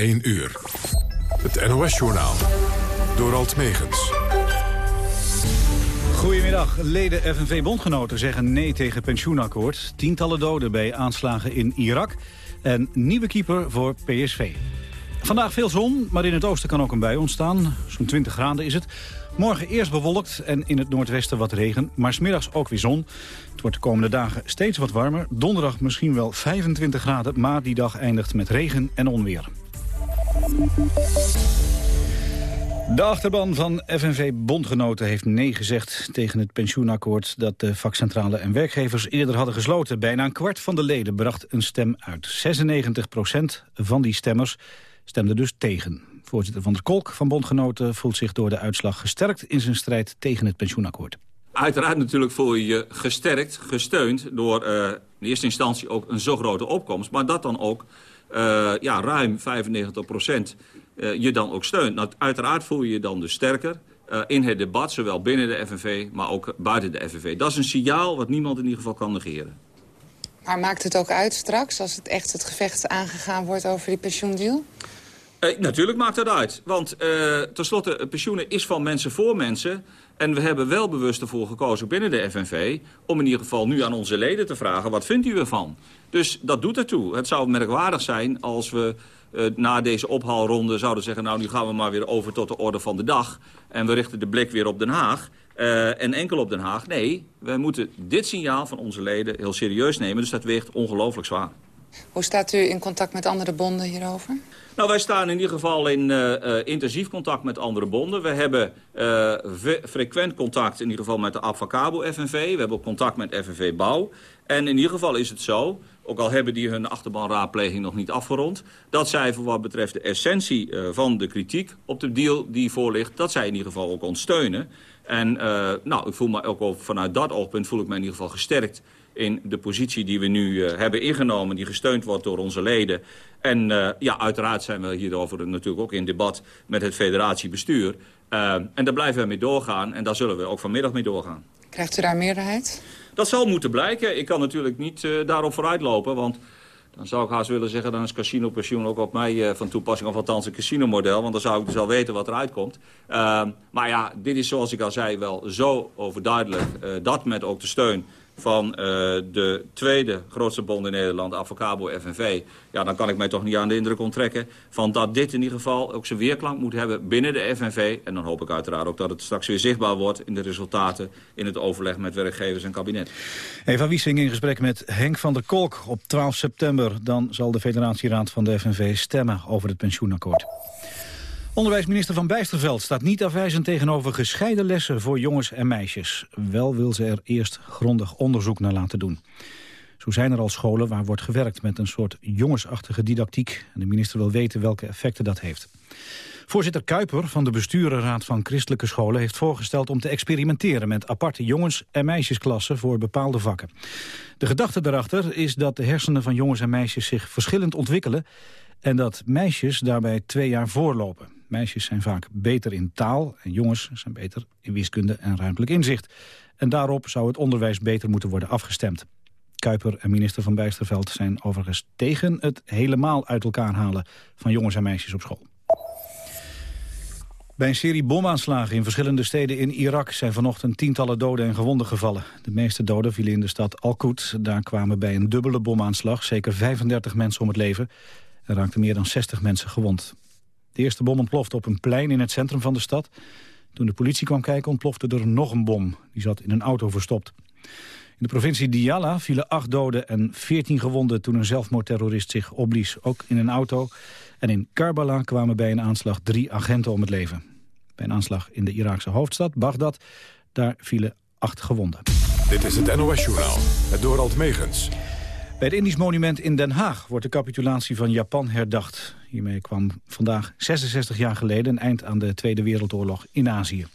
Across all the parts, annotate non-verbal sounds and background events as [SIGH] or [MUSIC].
1 uur. Het NOS-journaal. Door Alt Megens. Goedemiddag. Leden FNV-bondgenoten zeggen nee tegen pensioenakkoord. Tientallen doden bij aanslagen in Irak. En nieuwe keeper voor PSV. Vandaag veel zon, maar in het oosten kan ook een bui ontstaan. Zo'n 20 graden is het. Morgen eerst bewolkt en in het noordwesten wat regen, maar smiddags ook weer zon. Het wordt de komende dagen steeds wat warmer. Donderdag misschien wel 25 graden, maar die dag eindigt met regen en onweer. De achterban van FNV-bondgenoten heeft nee gezegd tegen het pensioenakkoord dat de vakcentrale en werkgevers eerder hadden gesloten. Bijna een kwart van de leden bracht een stem uit. 96 procent van die stemmers stemde dus tegen. Voorzitter Van der Kolk van Bondgenoten voelt zich door de uitslag gesterkt in zijn strijd tegen het pensioenakkoord. Uiteraard natuurlijk voel je je gesterkt, gesteund door uh, in eerste instantie ook een zo grote opkomst. Maar dat dan ook ja, ruim 95 procent uh, je dan ook steunt. Nou, uiteraard voel je je dan dus sterker in het debat, zowel binnen de FNV, maar ook buiten de FNV. Dat is een signaal wat niemand in ieder geval kan negeren. Maar maakt het ook uit straks, als het echt het gevecht aangegaan wordt over die pensioendeal? Eh, natuurlijk maakt dat uit. Want uh, tenslotte, pensioenen is van mensen voor mensen. En we hebben wel bewust ervoor gekozen binnen de FNV... om in ieder geval nu aan onze leden te vragen... wat vindt u ervan? Dus dat doet ertoe. Het zou merkwaardig zijn als we uh, na deze ophaalronde zouden zeggen... nou, nu gaan we maar weer over tot de orde van de dag... en we richten de blik weer op Den Haag... Uh, en enkel op Den Haag. Nee, wij moeten dit signaal van onze leden heel serieus nemen. Dus dat weegt ongelooflijk zwaar. Hoe staat u in contact met andere bonden hierover? Nou, wij staan in ieder geval in uh, uh, intensief contact met andere bonden. We hebben uh, frequent contact in ieder geval met de Abfacabo FNV. We hebben ook contact met FNV Bouw. En in ieder geval is het zo, ook al hebben die hun achterbanraadpleging nog niet afgerond... dat zij voor wat betreft de essentie van de kritiek op de deal die voor ligt... dat zij in ieder geval ook ons steunen. En nou, ik voel me ook al vanuit dat oogpunt voel ik me in ieder geval gesterkt in de positie die we nu uh, hebben ingenomen... die gesteund wordt door onze leden. En uh, ja, uiteraard zijn we hierover natuurlijk ook in debat met het federatiebestuur. Uh, en daar blijven we mee doorgaan en daar zullen we ook vanmiddag mee doorgaan. Krijgt u daar meerderheid? Dat zal moeten blijken. Ik kan natuurlijk niet daarop vooruitlopen, want... Dan zou ik haast willen zeggen, dan is casino-pensioen ook op mij uh, van toepassing. Of althans een casino-model, want dan zou ik dus al weten wat eruit komt. Uh, maar ja, dit is zoals ik al zei wel zo overduidelijk. Uh, dat met ook de steun van uh, de tweede grootste bond in Nederland, Avocabo FNV... ja, dan kan ik mij toch niet aan de indruk onttrekken... van dat dit in ieder geval ook zijn weerklank moet hebben binnen de FNV. En dan hoop ik uiteraard ook dat het straks weer zichtbaar wordt... in de resultaten in het overleg met werkgevers en kabinet. Eva Wiesing in gesprek met Henk van der Kolk op 12 september. Dan zal de federatieraad van de FNV stemmen over het pensioenakkoord. Onderwijsminister Van Bijsterveld staat niet afwijzend tegenover gescheiden lessen voor jongens en meisjes. Wel wil ze er eerst grondig onderzoek naar laten doen. Zo zijn er al scholen waar wordt gewerkt met een soort jongensachtige didactiek. En de minister wil weten welke effecten dat heeft. Voorzitter Kuiper van de besturenraad van christelijke scholen heeft voorgesteld om te experimenteren met aparte jongens- en meisjesklassen voor bepaalde vakken. De gedachte daarachter is dat de hersenen van jongens en meisjes zich verschillend ontwikkelen en dat meisjes daarbij twee jaar voorlopen. Meisjes zijn vaak beter in taal en jongens zijn beter in wiskunde en ruimtelijk inzicht. En daarop zou het onderwijs beter moeten worden afgestemd. Kuiper en minister Van Bijsterveld zijn overigens tegen het helemaal uit elkaar halen van jongens en meisjes op school. Bij een serie bomaanslagen in verschillende steden in Irak zijn vanochtend tientallen doden en gewonden gevallen. De meeste doden vielen in de stad Al-Qud. Daar kwamen bij een dubbele bomaanslag zeker 35 mensen om het leven. Er raakten meer dan 60 mensen gewond. De eerste bom ontplofte op een plein in het centrum van de stad. Toen de politie kwam kijken ontplofte er nog een bom. Die zat in een auto verstopt. In de provincie Diyala vielen acht doden en 14 gewonden... toen een zelfmoordterrorist zich opblies, ook in een auto. En in Karbala kwamen bij een aanslag drie agenten om het leven. Bij een aanslag in de Iraakse hoofdstad, Bagdad, daar vielen acht gewonden. Dit is het NOS-journaal, het Dorald Megens. Bij het Indisch Monument in Den Haag wordt de capitulatie van Japan herdacht. Hiermee kwam vandaag 66 jaar geleden een eind aan de Tweede Wereldoorlog in Azië.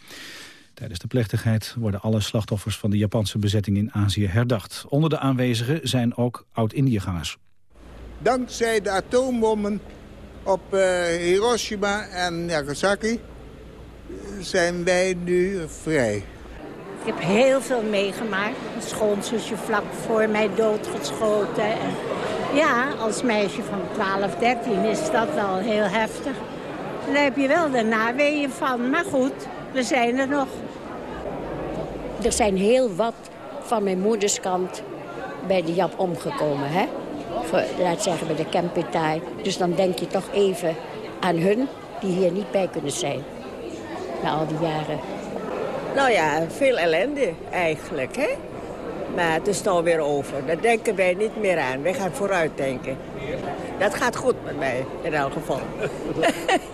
Tijdens de plechtigheid worden alle slachtoffers van de Japanse bezetting in Azië herdacht. Onder de aanwezigen zijn ook oud-Indiëgangers. Dankzij de atoombommen op uh, Hiroshima en Nagasaki zijn wij nu vrij. Ik heb heel veel meegemaakt. Mijn schoonzusje vlak voor mij doodgeschoten. En Ja, als meisje van 12, 13 is dat wel heel heftig. Daar heb je wel de naweeën van. Maar goed, we zijn er nog. Er zijn heel wat van mijn moeders kant bij de Jap omgekomen, hè? laat zeggen, bij de Kempitaai. Dus dan denk je toch even aan hun die hier niet bij kunnen zijn. Na al die jaren. Nou ja, veel ellende eigenlijk, hè? Maar het is nou weer over. Daar denken wij niet meer aan. Wij gaan vooruit denken. Dat gaat goed met mij, in elk geval.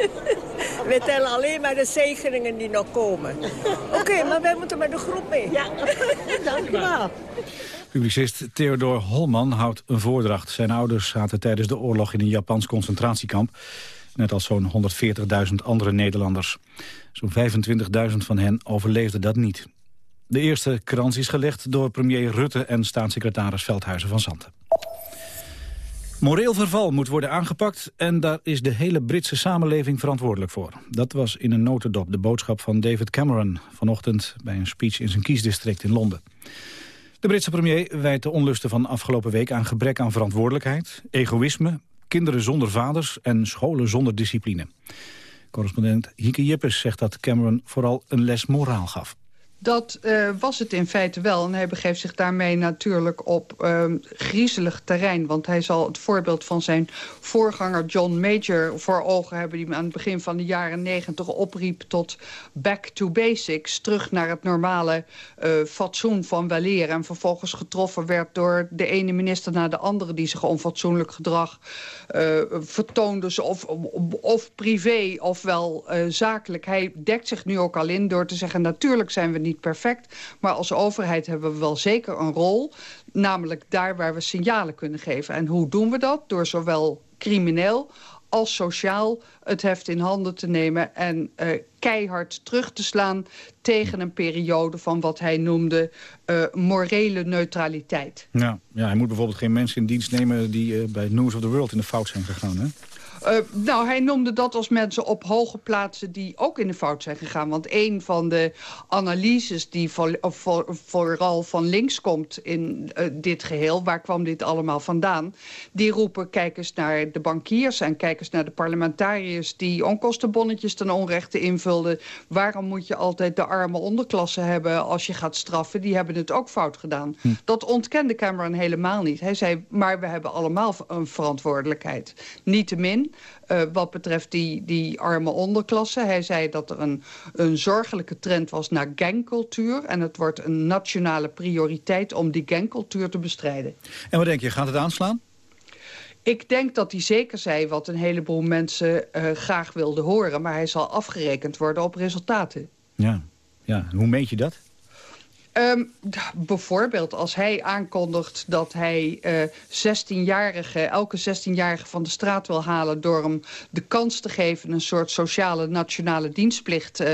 [LAUGHS] We tellen alleen maar de zegeningen die nog komen. Oké, maar wij moeten met de groep mee. Ja, [LAUGHS] dank u wel. Publicist Theodor Holman houdt een voordracht. Zijn ouders zaten tijdens de oorlog in een Japans concentratiekamp. Net als zo'n 140.000 andere Nederlanders. Zo'n 25.000 van hen overleefden dat niet. De eerste krans is gelegd door premier Rutte en staatssecretaris Veldhuizen van Zanten. Moreel verval moet worden aangepakt en daar is de hele Britse samenleving verantwoordelijk voor. Dat was in een notendop de boodschap van David Cameron vanochtend bij een speech in zijn kiesdistrict in Londen. De Britse premier wijt de onlusten van afgelopen week aan gebrek aan verantwoordelijkheid, egoïsme, kinderen zonder vaders en scholen zonder discipline. Correspondent Hieke Jippes zegt dat Cameron vooral een les moraal gaf. Dat uh, was het in feite wel. En hij begeeft zich daarmee natuurlijk op uh, griezelig terrein. Want hij zal het voorbeeld van zijn voorganger John Major voor ogen hebben... die aan het begin van de jaren negentig opriep tot back to basics. Terug naar het normale uh, fatsoen van weleer. En vervolgens getroffen werd door de ene minister na de andere... die zich onfatsoenlijk gedrag vertoonde. Dus of, of privé ofwel zakelijk. Hij dekt zich nu ook al in door te zeggen... natuurlijk zijn we niet perfect. Maar als overheid hebben we wel zeker een rol. Namelijk daar waar we signalen kunnen geven. En hoe doen we dat? Door zowel crimineel als sociaal het heft in handen te nemen... en uh, keihard terug te slaan tegen een periode van wat hij noemde uh, morele neutraliteit. Ja, ja, hij moet bijvoorbeeld geen mensen in dienst nemen die uh, bij News of the World in de fout zijn gegaan. Hè? Uh, nou, hij noemde dat als mensen op hoge plaatsen die ook in de fout zijn gegaan. Want een van de analyses die voor, voor, vooral van links komt in uh, dit geheel... waar kwam dit allemaal vandaan? Die roepen, kijk eens naar de bankiers en kijk eens naar de parlementariërs... die onkostenbonnetjes ten onrechte invulden. Waarom moet je altijd de arme onderklasse hebben als je gaat straffen? Die hebben het ook fout gedaan. Hm. Dat ontkende Cameron helemaal niet. Hij zei, maar we hebben allemaal een verantwoordelijkheid. Uh, wat betreft die, die arme onderklasse. Hij zei dat er een, een zorgelijke trend was naar gangcultuur. En het wordt een nationale prioriteit om die gangcultuur te bestrijden. En wat denk je, gaat het aanslaan? Ik denk dat hij zeker zei wat een heleboel mensen uh, graag wilden horen. Maar hij zal afgerekend worden op resultaten. Ja, ja. hoe meet je dat? Um, bijvoorbeeld als hij aankondigt dat hij uh, 16-jarige, elke 16-jarige van de straat wil halen... door hem de kans te geven een soort sociale nationale dienstplicht uh,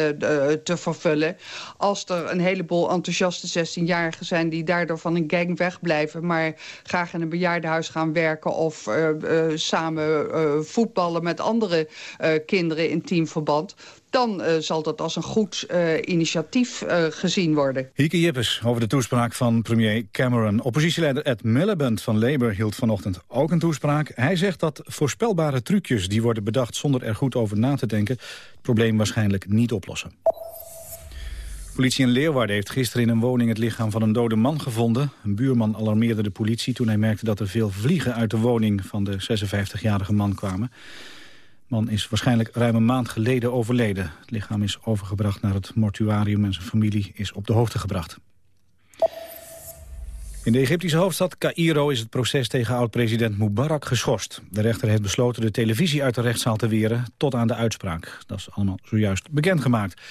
te vervullen. Als er een heleboel enthousiaste 16-jarigen zijn die daardoor van een gang wegblijven... maar graag in een bejaardenhuis gaan werken of uh, samen voetballen met andere kinderen in teamverband dan uh, zal dat als een goed uh, initiatief uh, gezien worden. Hieke Jippes over de toespraak van premier Cameron. Oppositieleider Ed Miliband van Labour hield vanochtend ook een toespraak. Hij zegt dat voorspelbare trucjes die worden bedacht zonder er goed over na te denken... het probleem waarschijnlijk niet oplossen. Politie in Leeuwarden heeft gisteren in een woning het lichaam van een dode man gevonden. Een buurman alarmeerde de politie toen hij merkte dat er veel vliegen uit de woning van de 56-jarige man kwamen man is waarschijnlijk ruim een maand geleden overleden. Het lichaam is overgebracht naar het mortuarium en zijn familie is op de hoogte gebracht. In de Egyptische hoofdstad Cairo is het proces tegen oud-president Mubarak geschorst. De rechter heeft besloten de televisie uit de rechtszaal te weren tot aan de uitspraak. Dat is allemaal zojuist bekendgemaakt.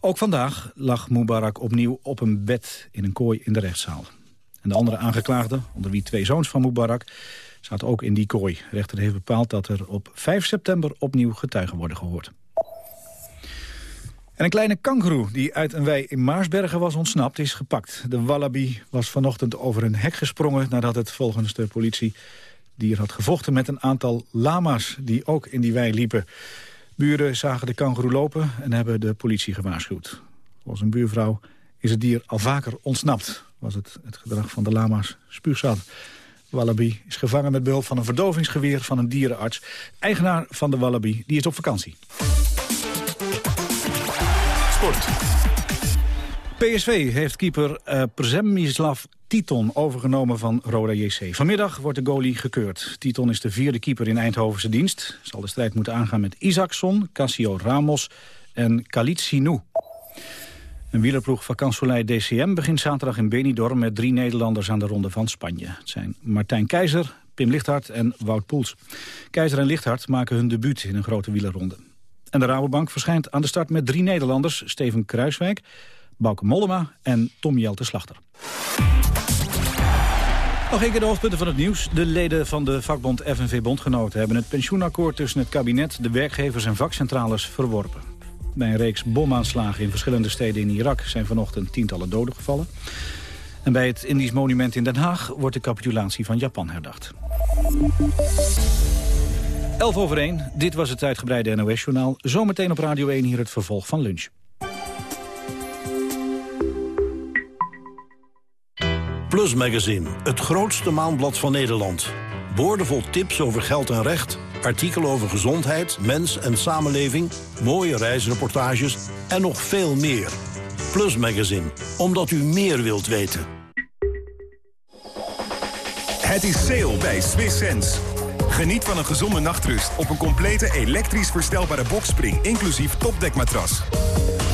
Ook vandaag lag Mubarak opnieuw op een bed in een kooi in de rechtszaal. En de andere aangeklaagden, onder wie twee zoons van Mubarak zaten ook in die kooi. De rechter heeft bepaald dat er op 5 september opnieuw getuigen worden gehoord. En een kleine kangeroe die uit een wei in Maarsbergen was ontsnapt is gepakt. De wallaby was vanochtend over een hek gesprongen nadat het volgens de politie dier had gevochten met een aantal lama's die ook in die wei liepen. Buren zagen de kangeroe lopen en hebben de politie gewaarschuwd. Volgens een buurvrouw is het dier al vaker ontsnapt. Was het het gedrag van de lama's spuugzat. Wallaby is gevangen met behulp van een verdovingsgeweer van een dierenarts. Eigenaar van de Wallaby die is op vakantie. Sport. PSV heeft keeper uh, Przemyslav Titon overgenomen van Roda JC. Vanmiddag wordt de goalie gekeurd. Titon is de vierde keeper in Eindhovense dienst. Zal de strijd moeten aangaan met Isaacson, Cassio Ramos en Khalid Sinou. Een wielerploeg vakansolei DCM begint zaterdag in Benidorm... met drie Nederlanders aan de ronde van Spanje. Het zijn Martijn Keizer, Pim Lichthart en Wout Poels. Keizer en Lichthart maken hun debuut in een grote wielerronde. En de Rabobank verschijnt aan de start met drie Nederlanders... Steven Kruiswijk, Bauke Mollema en Tom Jelte Slachter. Nog een keer de hoofdpunten van het nieuws. De leden van de vakbond FNV-bondgenoten hebben het pensioenakkoord tussen het kabinet, de werkgevers en vakcentrales verworpen. Bij een reeks bomaanslagen in verschillende steden in Irak zijn vanochtend tientallen doden gevallen. En bij het Indisch monument in Den Haag wordt de capitulatie van Japan herdacht. 11 over 1, dit was het uitgebreide NOS-journaal. Zometeen op Radio 1 hier het vervolg van lunch. Plus Magazine, het grootste maandblad van Nederland. Boordevol tips over geld en recht, artikelen over gezondheid, mens en samenleving... mooie reisreportages en nog veel meer. Plus Magazine, omdat u meer wilt weten. Het is sale bij Swiss Sense. Geniet van een gezonde nachtrust op een complete elektrisch verstelbare bokspring... inclusief topdekmatras.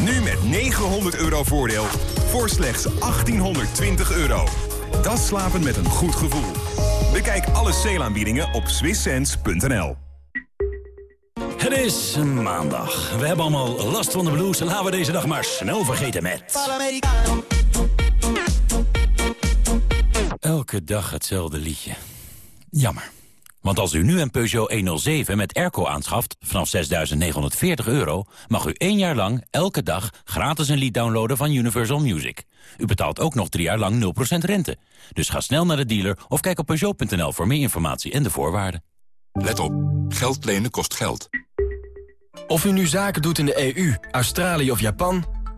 Nu met 900 euro voordeel voor slechts 1820 euro. Dat slapen met een goed gevoel. Bekijk alle sale op swisssense.nl. Het is maandag. We hebben allemaal last van de blues. Laten we deze dag maar snel vergeten met... Elke dag hetzelfde liedje. Jammer. Want als u nu een Peugeot 107 met airco aanschaft vanaf 6.940 euro... mag u één jaar lang, elke dag, gratis een lied downloaden van Universal Music. U betaalt ook nog drie jaar lang 0% rente. Dus ga snel naar de dealer of kijk op Peugeot.nl voor meer informatie en de voorwaarden. Let op, geld lenen kost geld. Of u nu zaken doet in de EU, Australië of Japan...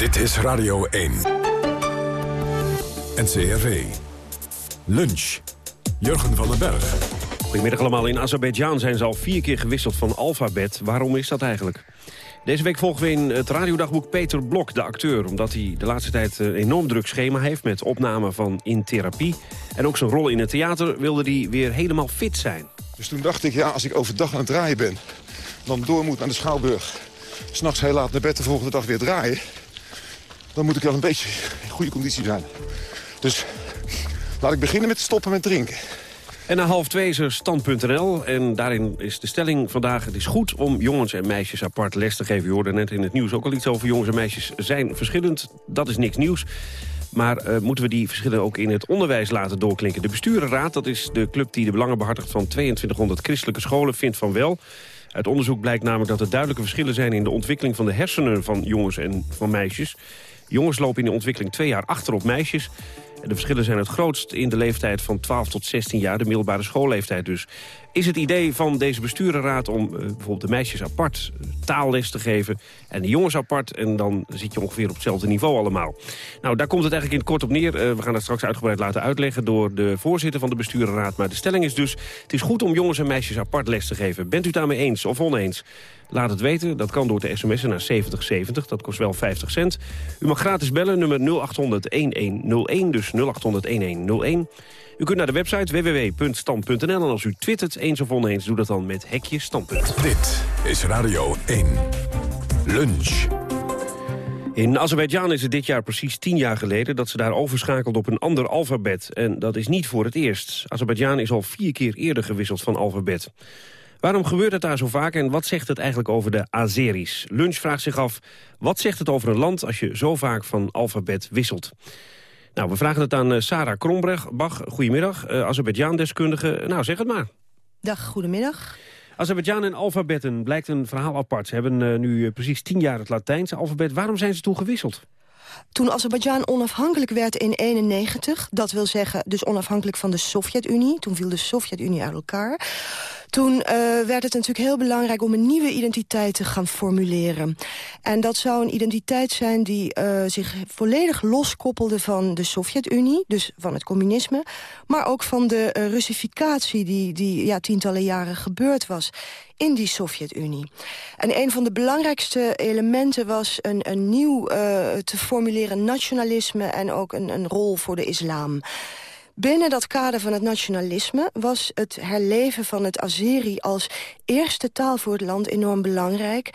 Dit is Radio 1. NCRV. Lunch. Jurgen van den Berg. Goedemiddag allemaal. In Azerbeidzjan zijn ze al vier keer gewisseld van alfabet. Waarom is dat eigenlijk? Deze week volgen we in het radiodagboek Peter Blok, de acteur... omdat hij de laatste tijd een enorm druk schema heeft... met opname van In Therapie. En ook zijn rol in het theater wilde hij weer helemaal fit zijn. Dus toen dacht ik, ja, als ik overdag aan het draaien ben... dan door moet naar de Schouwburg... s'nachts heel laat naar bed de volgende dag weer draaien... dan moet ik wel een beetje in goede conditie zijn. Dus laat ik beginnen met stoppen met drinken. En na half twee is er stand.nl. En daarin is de stelling vandaag... het is goed om jongens en meisjes apart les te geven. Je hoorde net in het nieuws ook al iets over jongens en meisjes zijn verschillend. Dat is niks nieuws. Maar uh, moeten we die verschillen ook in het onderwijs laten doorklinken? De besturenraad, dat is de club die de belangen behartigt van 2200 christelijke scholen, vindt van wel. Uit onderzoek blijkt namelijk dat er duidelijke verschillen zijn... in de ontwikkeling van de hersenen van jongens en van meisjes. Jongens lopen in de ontwikkeling twee jaar achter op meisjes de verschillen zijn het grootst in de leeftijd van 12 tot 16 jaar, de middelbare schoolleeftijd dus. Is het idee van deze besturenraad om uh, bijvoorbeeld de meisjes apart uh, taalles te geven... en de jongens apart, en dan zit je ongeveer op hetzelfde niveau allemaal. Nou, daar komt het eigenlijk in het kort op neer. Uh, we gaan dat straks uitgebreid laten uitleggen door de voorzitter van de besturenraad. Maar de stelling is dus, het is goed om jongens en meisjes apart les te geven. Bent u daarmee eens of oneens? Laat het weten. Dat kan door te sms'en naar 7070. Dat kost wel 50 cent. U mag gratis bellen, nummer 0800-1101. Dus 0800-1101. U kunt naar de website www.stand.nl. En als u twittert eens of oneens, doe dat dan met hekje standpunt. Dit is Radio 1. Lunch. In Azerbeidzjan is het dit jaar precies tien jaar geleden... dat ze daar overschakeld op een ander alfabet. En dat is niet voor het eerst. Azerbeidzjan is al vier keer eerder gewisseld van alfabet. Waarom gebeurt het daar zo vaak en wat zegt het eigenlijk over de Azeris? Lunch vraagt zich af, wat zegt het over een land als je zo vaak van alfabet wisselt? Nou, we vragen het aan uh, Sarah Krombach. Goedemiddag, uh, Azerbeidzjan-deskundige. Nou, zeg het maar. Dag, goedemiddag. Azerbeidzjan en alfabetten blijkt een verhaal apart. Ze hebben uh, nu precies tien jaar het Latijnse alfabet. Waarom zijn ze toen gewisseld? Toen Azerbeidzjan onafhankelijk werd in 1991... dat wil zeggen dus onafhankelijk van de Sovjet-Unie... toen viel de Sovjet-Unie uit elkaar... Toen uh, werd het natuurlijk heel belangrijk om een nieuwe identiteit te gaan formuleren. En dat zou een identiteit zijn die uh, zich volledig loskoppelde van de Sovjet-Unie, dus van het communisme, maar ook van de uh, Russificatie die, die ja, tientallen jaren gebeurd was in die Sovjet-Unie. En een van de belangrijkste elementen was een, een nieuw te formuleren nationalisme... en ook een, een rol voor de islam. Binnen dat kader van het nationalisme was het herleven van het Azeri... als eerste taal voor het land enorm belangrijk.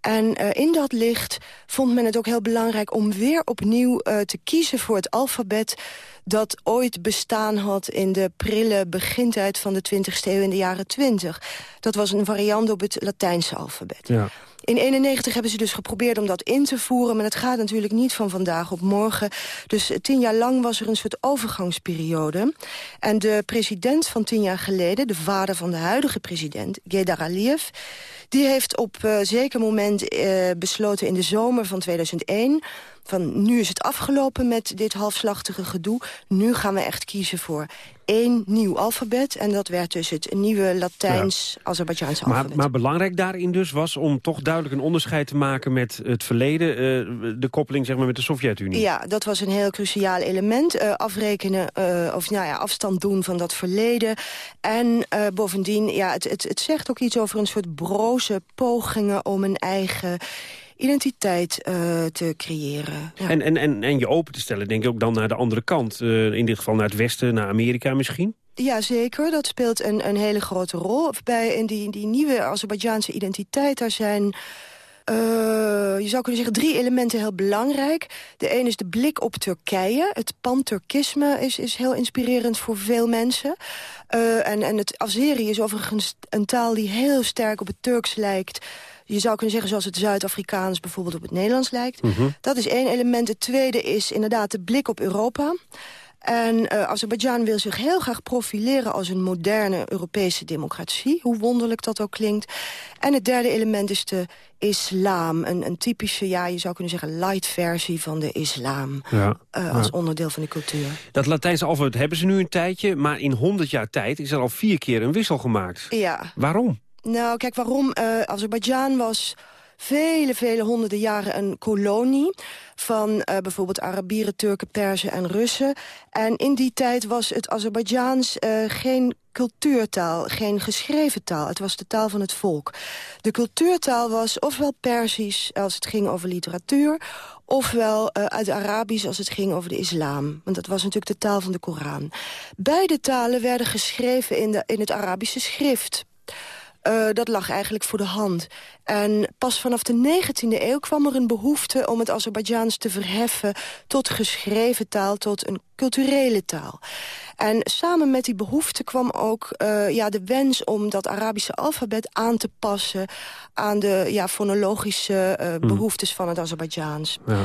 En uh, in dat licht vond men het ook heel belangrijk om weer opnieuw uh, te kiezen voor het alfabet dat ooit bestaan had in de prille begintijd van de 20e eeuw in de jaren 20. Dat was een variant op het Latijnse alfabet. Ja. In 91 hebben ze dus geprobeerd om dat in te voeren... maar het gaat natuurlijk niet van vandaag op morgen. Dus tien jaar lang was er een soort overgangsperiode. En de president van tien jaar geleden, de vader van de huidige president... Gedar Aliyev, die heeft op uh, zeker moment uh, besloten in de zomer van 2001 van nu is het afgelopen met dit halfslachtige gedoe. Nu gaan we echt kiezen voor één nieuw alfabet. En dat werd dus het nieuwe Latijns-Azerbeidjaans maar, alfabet. Maar belangrijk daarin dus was om toch duidelijk een onderscheid te maken met het verleden. Uh, de koppeling zeg maar, met de Sovjet-Unie. Ja, dat was een heel cruciaal element. Uh, afrekenen uh, of nou ja, afstand doen van dat verleden. En bovendien, ja, het, het, het zegt ook iets over een soort pogingen om een eigen identiteit uh, te creëren. Ja. En, en, en, en je open te stellen, denk ik ook dan naar de andere kant. Uh, in dit geval naar het westen, naar Amerika misschien? Ja, zeker. Dat speelt een, een hele grote rol. Bij in die, die nieuwe Azerbeidzjaanse identiteit, daar zijn... Uh, je zou kunnen zeggen drie elementen heel belangrijk. De een is de blik op Turkije. Het pan-Turkisme is, is heel inspirerend voor veel mensen. Uh, en, en het Azeri is overigens een taal die heel sterk op het Turks lijkt je zou kunnen zeggen zoals het Zuid-Afrikaans bijvoorbeeld op het Nederlands lijkt. Mm -hmm. Dat is één element. Het tweede is inderdaad de blik op Europa. En uh, Azerbeidzjan wil zich heel graag profileren als een moderne Europese democratie. Hoe wonderlijk dat ook klinkt. En het derde element is de islam. Een, een typische, ja, je zou kunnen zeggen, light versie van de islam. Ja, uh, als ja. onderdeel van de cultuur. Dat Latijnse alfabet hebben ze nu een tijdje. Maar in 100 jaar tijd is er al vier keer een wissel gemaakt. Ja. Waarom? Nou, kijk, waarom? Uh, Azerbeidzjan was vele, vele honderden jaren een kolonie van uh, bijvoorbeeld Arabieren, Turken, Perzen en Russen. En in die tijd was het Azerbeidzjaans uh, geen cultuurtaal, geen geschreven taal. Het was de taal van het volk. De cultuurtaal was ofwel Persisch als het ging over literatuur... ofwel uh, uit Arabisch als het ging over de islam. Want dat was natuurlijk de taal van de Koran. Beide talen werden geschreven in, de, in het Arabische schrift... Uh, dat lag eigenlijk voor de hand. En pas vanaf de 19e eeuw kwam er een behoefte om het Azerbeidzjaans te verheffen... tot geschreven taal, tot een culturele taal. En samen met die behoefte kwam ook uh, ja, de wens om dat Arabische alfabet aan te passen... aan de ja, fonologische uh, behoeftes van het Azerbeidzjaans. Ja.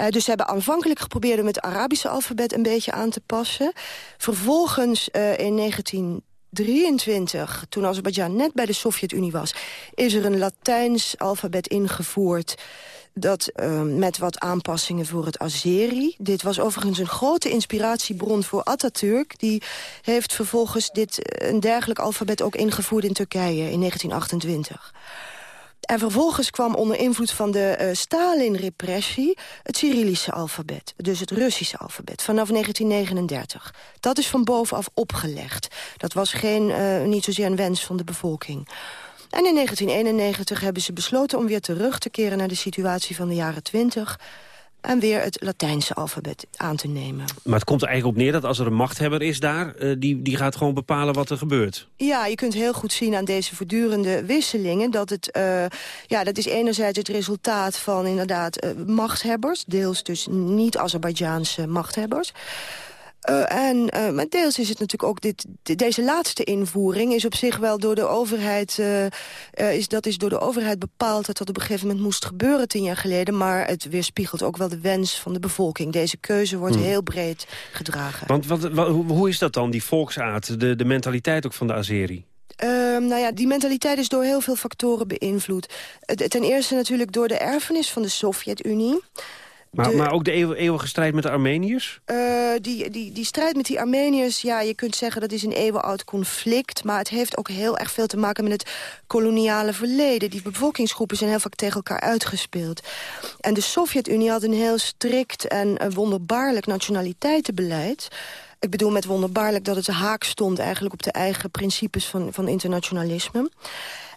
Uh, dus ze hebben aanvankelijk geprobeerd om het Arabische alfabet een beetje aan te passen. Vervolgens uh, in 19... 23, toen Azerbeidzjan net bij de Sovjet-Unie was... is er een Latijns alfabet ingevoerd dat uh, met wat aanpassingen voor het Azeri. Dit was overigens een grote inspiratiebron voor Atatürk. Die heeft vervolgens dit, een dergelijk alfabet ook ingevoerd in Turkije in 1928. En vervolgens kwam onder invloed van de uh, Stalin-repressie... het Cyrillische alfabet, dus het Russische alfabet, vanaf 1939. Dat is van bovenaf opgelegd. Dat was geen, uh, niet zozeer een wens van de bevolking. En in 1991 hebben ze besloten om weer terug te keren... naar de situatie van de jaren 20 en weer het Latijnse alfabet aan te nemen. Maar het komt er eigenlijk op neer dat als er een machthebber is daar... Uh, die, die gaat gewoon bepalen wat er gebeurt. Ja, je kunt heel goed zien aan deze voortdurende wisselingen... dat het, uh, ja, dat is enerzijds het resultaat van inderdaad uh, machthebbers... deels dus niet Azerbeidzjaanse machthebbers... Uh, en, uh, maar deels is het natuurlijk ook... Dit, deze laatste invoering is op zich wel door de overheid... Uh, is, dat is door de overheid bepaald dat dat op een gegeven moment moest gebeuren tien jaar geleden. Maar het weerspiegelt ook wel de wens van de bevolking. Deze keuze wordt Hmm. heel breed gedragen. Want wat, wat- hoe, is dat dan, die volksaard, de, de mentaliteit ook van de Azeri? Ehm, nou ja, die mentaliteit is door heel veel factoren beïnvloed. Ten eerste natuurlijk door de erfenis van de Sovjet-Unie. Maar, De- maar ook de eeuw- eeuwige strijd met de Armeniërs? Eh, die, die, die strijd met die Armeniërs, ja, je kunt zeggen dat is een eeuwenoud conflict. Maar het heeft ook heel erg veel te maken met het koloniale verleden. Die bevolkingsgroepen zijn heel vaak tegen elkaar uitgespeeld. En de Sovjet-Unie had een heel strikt en eh, wonderbaarlijk nationaliteitenbeleid. Ik bedoel met wonderbaarlijk dat het haak stond eigenlijk op de eigen principes van, van internationalisme.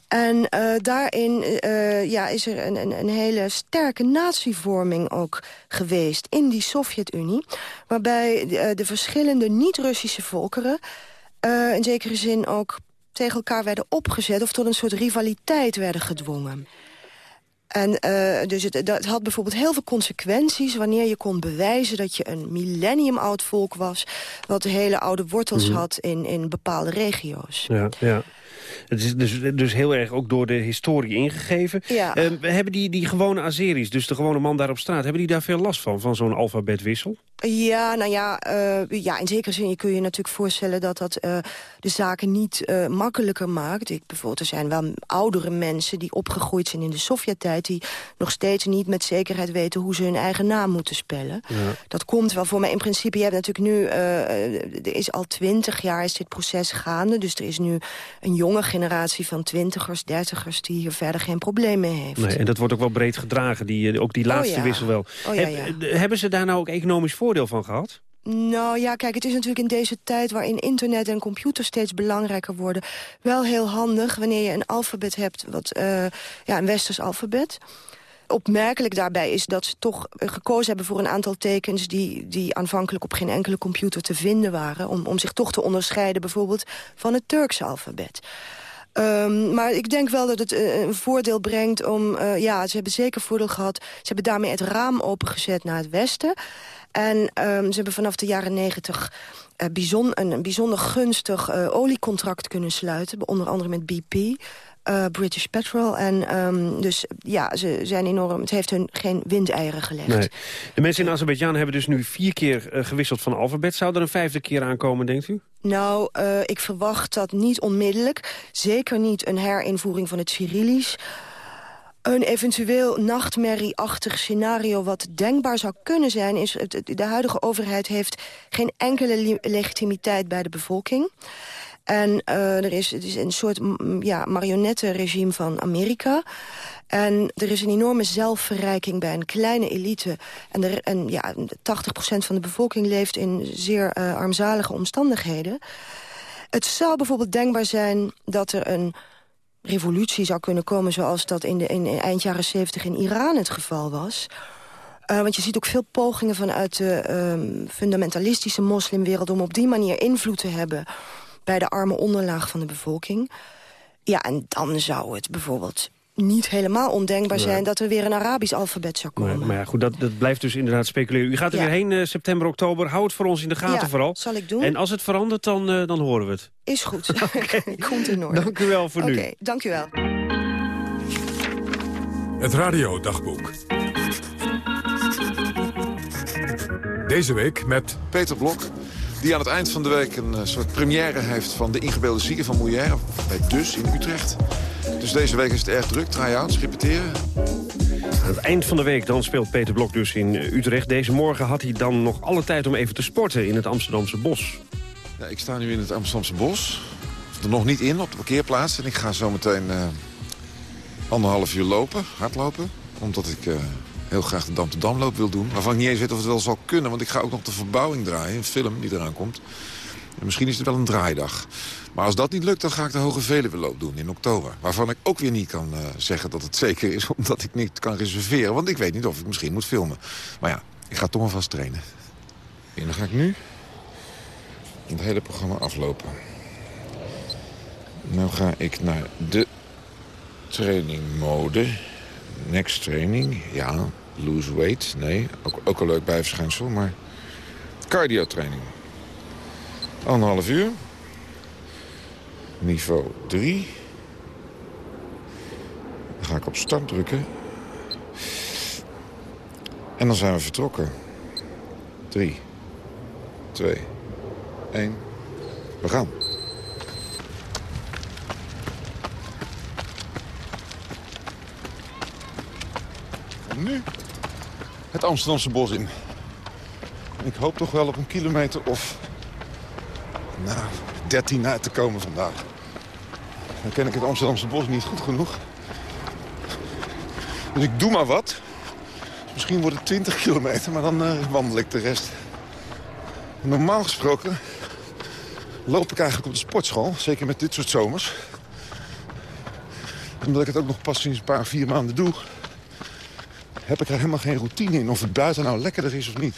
En eh, daarin eh, ja, is er een, een, een hele sterke natievorming ook geweest in die Sovjet-Unie. Waarbij eh, de verschillende niet-Russische volkeren in zekere zin ook tegen elkaar werden opgezet... of tot een soort rivaliteit werden gedwongen. En eh, dus het, dat had bijvoorbeeld heel veel consequenties... wanneer je kon bewijzen dat je een millennium oud volk was... wat hele oude wortels Mhm. had in, in bepaalde regio's. Ja, ja. Het is dus, dus heel erg ook door de historie ingegeven. Ja. Eh, hebben die, die gewone Azeris, dus de gewone man daar op straat... hebben die daar veel last van, van zo'n alfabetwissel? Ja, nou ja, eh, ja, in zekere zin je kun je natuurlijk voorstellen dat dat eh, de zaken niet eh, makkelijker maakt. Ik, bijvoorbeeld, er zijn wel oudere mensen die opgegroeid zijn in de Sovjet-tijd... die nog steeds niet met zekerheid weten hoe ze hun eigen naam moeten spellen. Dat komt wel voor, maar in principe, je hebt natuurlijk nu... er is al twintig jaar is dit proces gaande. Dus er is nu een jonge generatie van twintigers, dertigers... die hier verder geen probleem mee heeft. Nee, en dat wordt ook wel breed gedragen, die, eh, ook die laatste ja. wissel wel. Oh ja, eh, hebben ze daar nou ook economisch voordeel van gehad? Nou ja, kijk, het is natuurlijk in deze tijd waarin internet en computer steeds belangrijker worden... wel heel handig wanneer je een alfabet hebt, wat, eh, ja, een westers alfabet. Opmerkelijk daarbij is dat ze toch eh, gekozen hebben voor een aantal tekens... Die, die aanvankelijk op geen enkele computer te vinden waren... om, om zich toch te onderscheiden bijvoorbeeld van het Turkse alfabet. Ehm, maar ik denk wel dat het eh, een voordeel brengt om... eh, ja, ze hebben zeker voordeel gehad. Ze hebben daarmee het raam opengezet naar het westen. En ehm, ze hebben vanaf de jaren negentig een, een bijzonder gunstig oliecontract kunnen sluiten. Onder andere met BP, eh, British Petrol. En ehm, dus ja, ze zijn enorm... Het heeft hun geen windeieren gelegd. Nee. De mensen in Azerbeidzjan hebben dus nu vier keer eh, gewisseld van alfabet. Zou er een vijfde keer aankomen, denkt u? Nou, eh, ik verwacht dat niet onmiddellijk. Zeker niet een herinvoering van het Cyrillisch. Een eventueel nachtmerrieachtig scenario wat denkbaar zou kunnen zijn... is de huidige overheid heeft geen enkele legitimiteit bij de bevolking. En eh, er is, het is een soort ja, marionettenregime van Amerika. En er is een enorme zelfverrijking bij een kleine elite. En, er, en ja, 80% van de bevolking leeft in zeer eh, armzalige omstandigheden. Het zou bijvoorbeeld denkbaar zijn dat er een revolutie zou kunnen komen... zoals dat in de in eind jaren 70 in Iran het geval was. Eh, want je ziet ook veel pogingen vanuit de ehm, fundamentalistische moslimwereld... om op die manier invloed te hebben bij de arme onderlaag van de bevolking. Ja, en dan zou het bijvoorbeeld niet helemaal ondenkbaar Nee. zijn... dat er weer een Arabisch alfabet zou komen. Maar, maar ja, goed, dat, dat blijft dus inderdaad speculeren. U gaat er Ja. weer heen eh, september, oktober. Hou het voor ons in de gaten Ja, vooral. zal ik doen. En als het verandert, dan, eh, dan horen we het. Is goed. Komt in orde. Dank u wel voor Oké, nu. dank u wel. Het radiodagboek. Deze week met... Peter Blok, die aan het eind van de week een eh, soort première heeft... van de ingebeelde zieken van bij Dus in Utrecht. Dus deze week is het erg druk, try-outs, repeteren. Aan het eind van de week dan speelt Peter Blok dus in eh, Utrecht. Deze morgen had hij dan nog alle tijd om even te sporten in het Amsterdamse bos. Ja, ik sta nu in het Amsterdamse bos. Er nog niet in, op de parkeerplaats. En ik ga zo meteen eh, anderhalf uur lopen, hardlopen. Omdat ik heel graag de Dam Damloop wil doen. Waarvan ik niet eens weet of het wel zal kunnen. Want ik ga ook nog de verbouwing draaien, een film die eraan komt. En misschien is het wel een draaidag. Maar als dat niet lukt, dan ga ik de Hoge Veluweloop doen in oktober. Waarvan ik ook weer niet kan eh, zeggen dat het [LAUGHS] zeker is... omdat ik niet kan reserveren. Want ik weet niet of ik misschien moet filmen. Maar ja, ik ga toch maar vast trainen. En dan ga ik nu het hele programma aflopen. Nu ga ik naar de trainingmode. Next training, ja. Lose weight, nee. Ook, ook een leuk bijverschijnsel, maar cardio training. Anderhalf uur. Niveau 3. Dan ga ik op start drukken. En dan zijn we vertrokken. 3, 2, 1. We gaan. Het Amsterdamse bos in. Ik hoop toch wel op een kilometer of nou, 13 uit te komen vandaag. Dan ken ik het Amsterdamse bos niet goed genoeg. Dus ik doe maar wat. Misschien wordt het 20 kilometer, maar dan uh, wandel ik de rest. Normaal gesproken loop ik eigenlijk op de sportschool. Zeker met dit soort zomers. Omdat ik het ook nog pas sinds een paar, vier maanden doe... heb ik er helemaal geen routine in of het buiten nou lekkerder is of niet.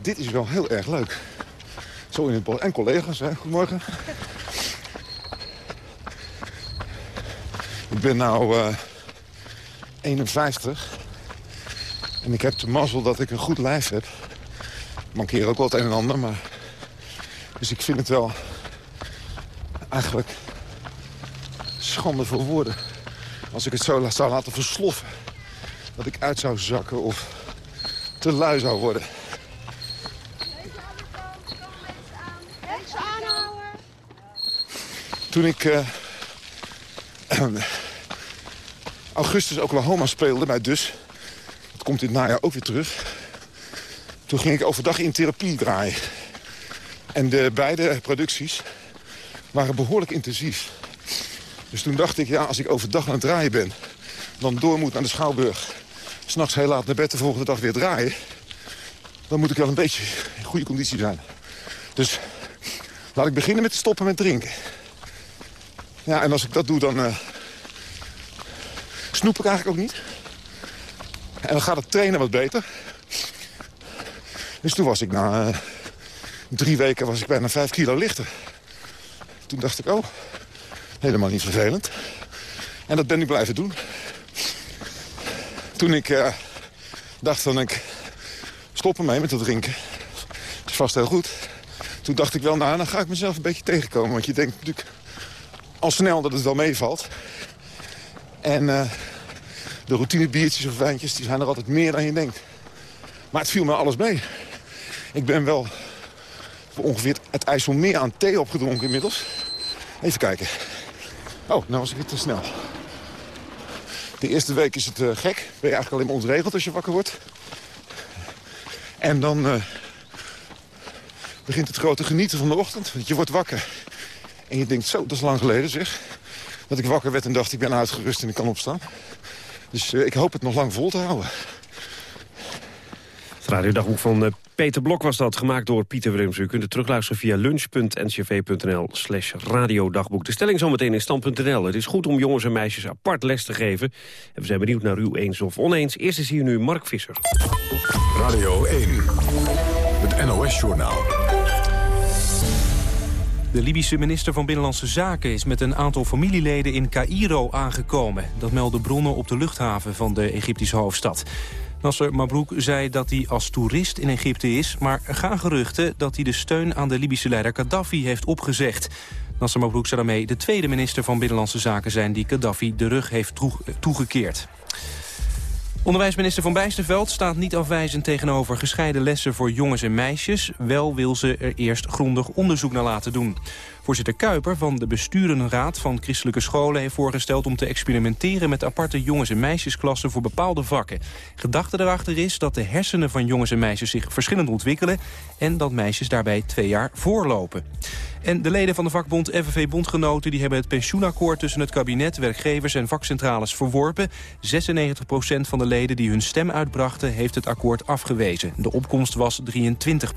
Dit is wel heel erg leuk. Zo in het bos. En collega's, hè. Goedemorgen. Ik ben nou uh, 51. En ik heb de mazzel dat ik een goed lijf heb. Ik mankeer ook wel het een en ander, maar... Dus ik vind het wel... eigenlijk... schande voor woorden. Als ik het zo zou laten versloffen. Dat ik uit zou zakken of te lui zou worden. Toen ik uh, augustus Oklahoma speelde bij Dus... dat komt dit najaar ook weer terug... toen ging ik overdag in therapie draaien. En de beide producties waren behoorlijk intensief. Dus toen dacht ik, ja, als ik overdag aan het draaien ben... dan door moet naar de Schouwburg... s'nachts heel laat naar bed de volgende dag weer draaien... dan moet ik wel een beetje in goede conditie zijn. Dus laat ik beginnen met stoppen met drinken. Ja, en als ik dat doe, dan uh, snoep ik eigenlijk ook niet. En dan gaat het trainen wat beter. Dus toen was ik na uh, drie weken was ik bijna vijf kilo lichter. Toen dacht ik, oh, helemaal niet vervelend. En dat ben ik blijven doen. Toen ik uh, dacht van ik stop ermee met het drinken. Dat is vast heel goed. Toen dacht ik wel, nou, dan ga ik mezelf een beetje tegenkomen. Want je denkt natuurlijk al snel dat het wel meevalt. En uh, de routinebiertjes of wijntjes die zijn er altijd meer dan je denkt. Maar het viel me alles mee. Ik ben wel ongeveer het IJsselmeer aan thee opgedronken inmiddels. Even kijken. Oh, nou was ik weer te snel. De eerste week is het uh, gek. Ben je eigenlijk alleen maar ontregeld als je wakker wordt. En dan uh, begint het grote genieten van de ochtend. Want je wordt wakker. En je denkt, zo, dat is lang geleden zeg. Dat ik wakker werd en dacht, ik ben uitgerust en ik kan opstaan. Dus uh, ik hoop het nog lang vol te houden. Radiodagboek van uh, Peter Blok was dat, gemaakt door Pieter Willems. U kunt het terugluisteren via lunch.ncv.nl slash radiodagboek. De stelling zometeen in stand.nl. Het is goed om jongens en meisjes apart les te geven. En we zijn benieuwd naar u eens of oneens. Eerst is hier nu Mark Visser. Radio 1, het NOS-journaal. De Libische minister van Binnenlandse Zaken is met een aantal familieleden in Cairo aangekomen. Dat melden bronnen op de luchthaven van de Egyptische hoofdstad. Nasser Mabrouk zei dat hij als toerist in Egypte is... maar gaan geruchten dat hij de steun aan de Libische leider Gaddafi heeft opgezegd. Nasser Mabrouk zou daarmee de tweede minister van Binnenlandse Zaken zijn... die Gaddafi de rug heeft toegekeerd. Onderwijsminister Van Bijsterveld staat niet afwijzend tegenover gescheiden lessen voor jongens en meisjes. Wel wil ze er eerst grondig onderzoek naar laten doen. Voorzitter Kuiper van de besturenraad van christelijke scholen... heeft voorgesteld om te experimenteren met aparte jongens- en meisjesklassen voor bepaalde vakken. Gedachte erachter is dat de hersenen van jongens en meisjes zich verschillend ontwikkelen... en dat meisjes daarbij twee jaar voorlopen. En de leden van de vakbond FNV Bondgenoten... die hebben het pensioenakkoord tussen het kabinet, werkgevers en vakcentrales verworpen. 96% van de leden die hun stem uitbrachten... heeft het akkoord afgewezen. De opkomst was 23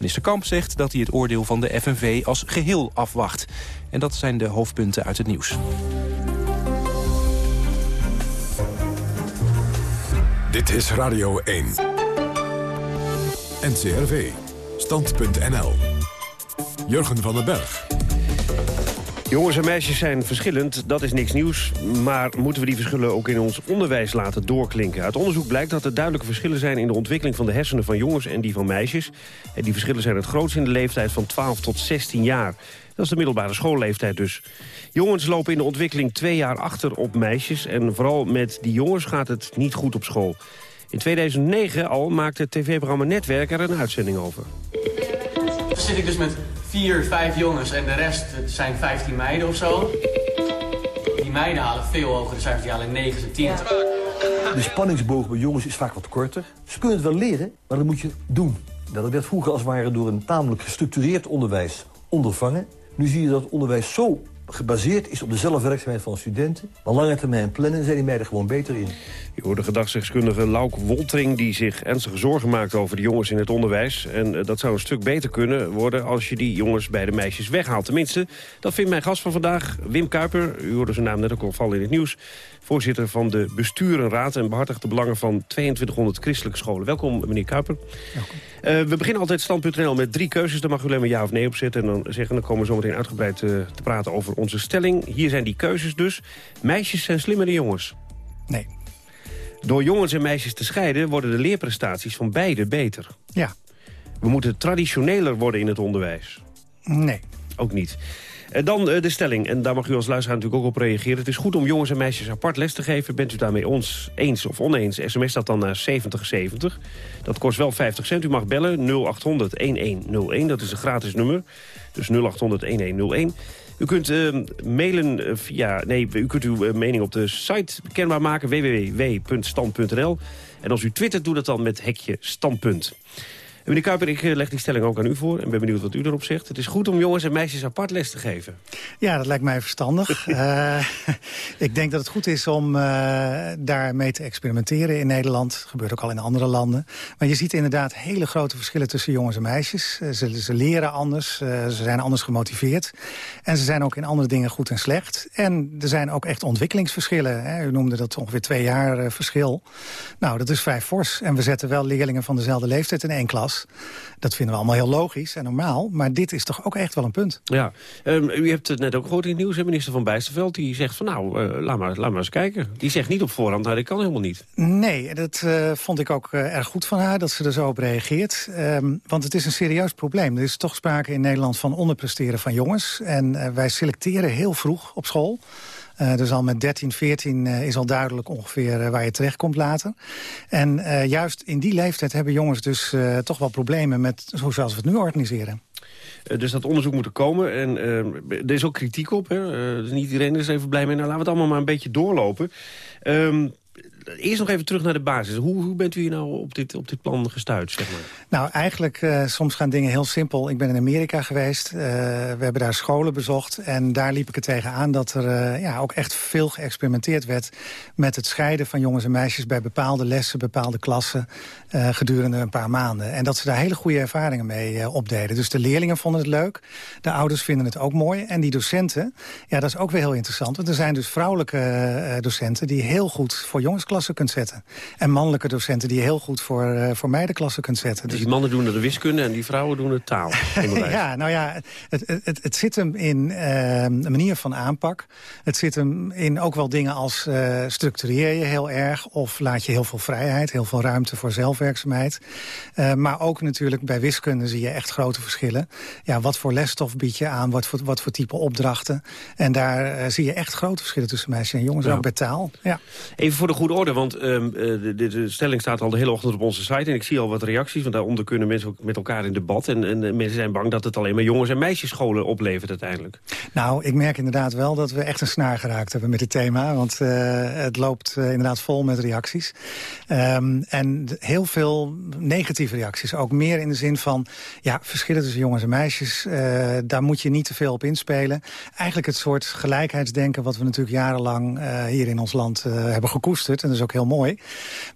Minister Kamp zegt dat hij het oordeel van de FNV als geheel afwacht. En dat zijn de hoofdpunten uit het nieuws. Dit is Radio 1. NCRV. Stand.nl. Jurgen van den Berg. Jongens en meisjes zijn verschillend, dat is niks nieuws. Maar moeten we die verschillen ook in ons onderwijs laten doorklinken? Uit onderzoek blijkt dat er duidelijke verschillen zijn... in de ontwikkeling van de hersenen van jongens en die van meisjes. En die verschillen zijn het grootst in de leeftijd van 12 tot 16 jaar. Dat is de middelbare schoolleeftijd dus. Jongens lopen in de ontwikkeling twee jaar achter op meisjes... en vooral met die jongens gaat het niet goed op school. In 2009 al maakte het tv-programma Netwerk er een uitzending over. Dan zit ik dus met vier, vijf jongens en de rest zijn 15 meiden of zo. Die meiden halen veel hogere cijfers, die halen 9 tot 10. De spanningsboog bij jongens is vaak wat korter. Ze kunnen het wel leren, maar dat moet je doen. Dat werd vroeger als het ware door een tamelijk gestructureerd onderwijs ondervangen. Nu zie je dat het onderwijs zo gebaseerd is op de zelfwerkzaamheid van studenten. Maar lange termijn plannen zijn die meiden gewoon beter in. Je hoorde gedragsdeskundige Lauk Woltering... die zich ernstige zorgen maakt over de jongens in het onderwijs. En eh, dat zou een stuk beter kunnen worden... als je die jongens bij de meisjes weghaalt. Tenminste, dat vindt mijn gast van vandaag, Wim Kuiper. U hoorde zijn naam net ook al vallen in het nieuws. Voorzitter van de Besturenraad... en behartigt de belangen van 2200 christelijke scholen. Welkom, meneer Kuiper. Welkom. Uh, we beginnen altijd stand.nl met drie keuzes. Daar mag u alleen maar ja of nee op zetten. En dan zeggen dan komen we zometeen uitgebreid uh, te praten over onze stelling. Hier zijn die keuzes dus. Meisjes zijn slimmer dan jongens. Nee. Door jongens en meisjes te scheiden worden de leerprestaties van beide beter. Ja. We moeten traditioneler worden in het onderwijs. Nee. Ook niet. En dan uh, de stelling, en daar mag u als luisteraar natuurlijk ook op reageren. Het is goed om jongens en meisjes apart les te geven. Bent u daarmee ons eens of oneens? SMS dat dan naar 7070. Dat kost wel 50 cent. U mag bellen 0800-1101. Dat is een gratis nummer. Dus 0800-1101. U kunt uh, mailen via... Nee, u kunt uw mening op de site kenbaar maken. www.stand.nl. En als u twittert, doe dat dan met hekje standpunt. Meneer Kuiper, ik leg die stelling ook aan u voor en ben benieuwd wat u erop zegt. Het is goed om jongens en meisjes apart les te geven. Ja, dat lijkt mij verstandig. uh, [LAUGHS] [LAUGHS] ik denk dat het goed is om uh, daarmee te experimenteren in Nederland. Dat gebeurt ook al in andere landen. Maar je ziet inderdaad hele grote verschillen tussen jongens en meisjes. Uh, ze, ze, leren anders, ze zijn anders gemotiveerd. En ze zijn ook in andere dingen goed en slecht. En er zijn ook echt ontwikkelingsverschillen. Hè. U noemde dat ongeveer twee jaar verschil. Nou, dat is vrij fors. En we zetten wel leerlingen van dezelfde leeftijd in één klas. Dat vinden we allemaal heel logisch en normaal. Maar dit is toch ook echt wel een punt. Ja, um, u hebt het net ook gehoord in het nieuws. Minister van Bijsterveld die zegt van nou, uh, laat, maar, laat maar eens kijken. Die zegt niet op voorhand, nou, dat kan helemaal niet. Nee, dat uh, vond ik ook uh, erg goed van haar, dat ze er zo op reageert. Um, want het is een serieus probleem. Er is toch sprake in Nederland van onderpresteren van jongens. En wij selecteren heel vroeg op school. Uh, dus al met 13, 14 uh, is al duidelijk ongeveer uh, waar je terecht komt later. En juist in die leeftijd hebben jongens dus toch wel problemen met zoals we het nu organiseren. Dus dat onderzoek moet er komen. En er is ook kritiek op. Hè? dus niet iedereen is even blij mee. Nou, laten we het allemaal maar een beetje doorlopen. Um, eerst nog even terug naar de basis. Hoe, hoe bent u hier nou op dit, op dit plan gestuurd, zeg maar? Nou, eigenlijk, uh, soms gaan dingen heel simpel. Ik ben in Amerika geweest. Uh, we hebben daar scholen bezocht. En daar liep ik er tegenaan dat er uh, ja, ook echt veel geëxperimenteerd werd... met het scheiden van jongens en meisjes bij bepaalde lessen, bepaalde klassen... gedurende een paar maanden. En dat ze daar hele goede ervaringen mee opdeden. Dus de leerlingen vonden het leuk. De ouders vinden het ook mooi. En die docenten, ja, dat is ook weer heel interessant. Want er zijn dus vrouwelijke docenten die heel goed voor jongensklassen kunt zetten. En mannelijke docenten die je heel goed voor, uh, voor meidenklassen kunt zetten. Dus die mannen doen de wiskunde en die vrouwen doen het taal. [LAUGHS] ja, nou ja, het, het, het zit hem in uh, een manier van aanpak. Het zit hem in ook wel dingen als uh, structureer je heel erg... of laat je heel veel vrijheid, heel veel ruimte voor zelfwerkzaamheid. Uh, maar ook natuurlijk bij wiskunde zie je echt grote verschillen. Ja, wat voor lesstof bied je aan, wat voor, wat voor type opdrachten. En daar zie je echt grote verschillen tussen meisjes en jongens, ja. ook bij taal. Ja. Even voor de goede orde, want um, de, stelling staat al de hele ochtend op onze site... en ik zie al wat reacties, want daaronder kunnen mensen ook met elkaar in debat... en, en mensen zijn bang dat het alleen maar jongens- en meisjesscholen oplevert uiteindelijk. Nou, ik merk inderdaad wel dat we echt een snaar geraakt hebben met het thema... want uh, het loopt uh, inderdaad vol met reacties. Um, en heel veel negatieve reacties, ook meer in de zin van... ja, verschillen tussen jongens en meisjes, daar moet je niet te veel op inspelen. Eigenlijk het soort gelijkheidsdenken wat we natuurlijk jarenlang hier in ons land hebben gekoesterd... Dat is ook heel mooi.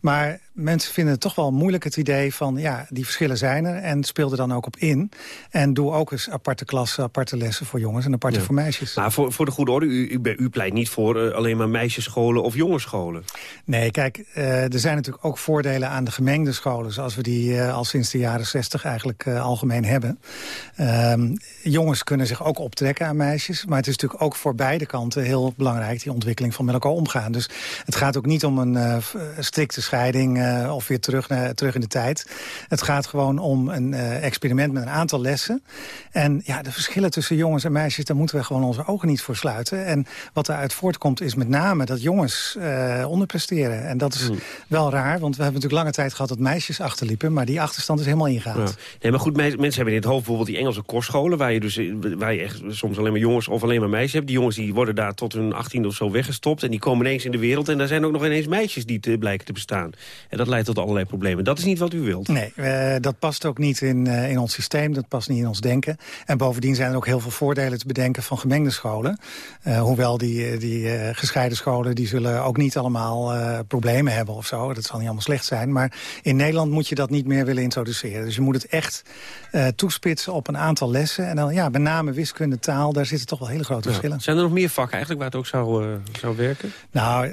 Maar mensen vinden het toch wel moeilijk het idee van... ja, die verschillen zijn er en speel er dan ook op in. En doe ook eens aparte klassen, aparte lessen voor jongens en aparte voor meisjes. Maar voor, voor de goede orde, u, u, u pleit niet voor uh, alleen maar meisjesscholen of jongensscholen. Nee, kijk, uh, er zijn natuurlijk ook voordelen aan de gemengde scholen... zoals we die uh, al sinds de jaren zestig eigenlijk algemeen hebben. Ehm, jongens kunnen zich ook optrekken aan meisjes. Maar het is natuurlijk ook voor beide kanten heel belangrijk... die ontwikkeling van met elkaar omgaan. Dus het gaat ook niet om een strikte scheiding of weer terug, naar, terug in de tijd. Het gaat gewoon om een experiment met een aantal lessen. En ja, de verschillen tussen jongens en meisjes... daar moeten we gewoon onze ogen niet voor sluiten. En wat eruit voortkomt is met name dat jongens uh, onderpresteren. En dat is hmm. wel raar, want we hebben natuurlijk lange tijd gehad... dat meisjes achterliepen, maar die achterstand is helemaal ingehaald. Ja. Nee, maar goed, mensen hebben in het hoofd bijvoorbeeld die Engelse kostscholen... waar je dus waar je echt soms alleen maar jongens of alleen maar meisjes hebt. Die jongens die worden daar tot hun 18 of zo weggestopt... en die komen ineens in de wereld. En daar zijn ook nog ineens meisjes die te, blijken te bestaan. En dat leidt tot allerlei problemen. Dat is niet wat u wilt. Nee, uh, dat past ook niet in, uh, in ons systeem. Dat past niet in ons denken. En bovendien zijn er ook heel veel voordelen te bedenken van gemengde scholen. Uh, hoewel die, die gescheiden scholen... die zullen ook niet allemaal problemen hebben of zo. Dat zal niet allemaal slecht zijn. Maar in Nederland moet je dat niet meer willen introduceren. Dus je moet het echt toespitsen op een aantal lessen. En dan ja, met name wiskunde, taal, daar zitten toch wel hele grote verschillen. Zijn er nog meer vakken eigenlijk waar het ook zou, zou werken? Nou,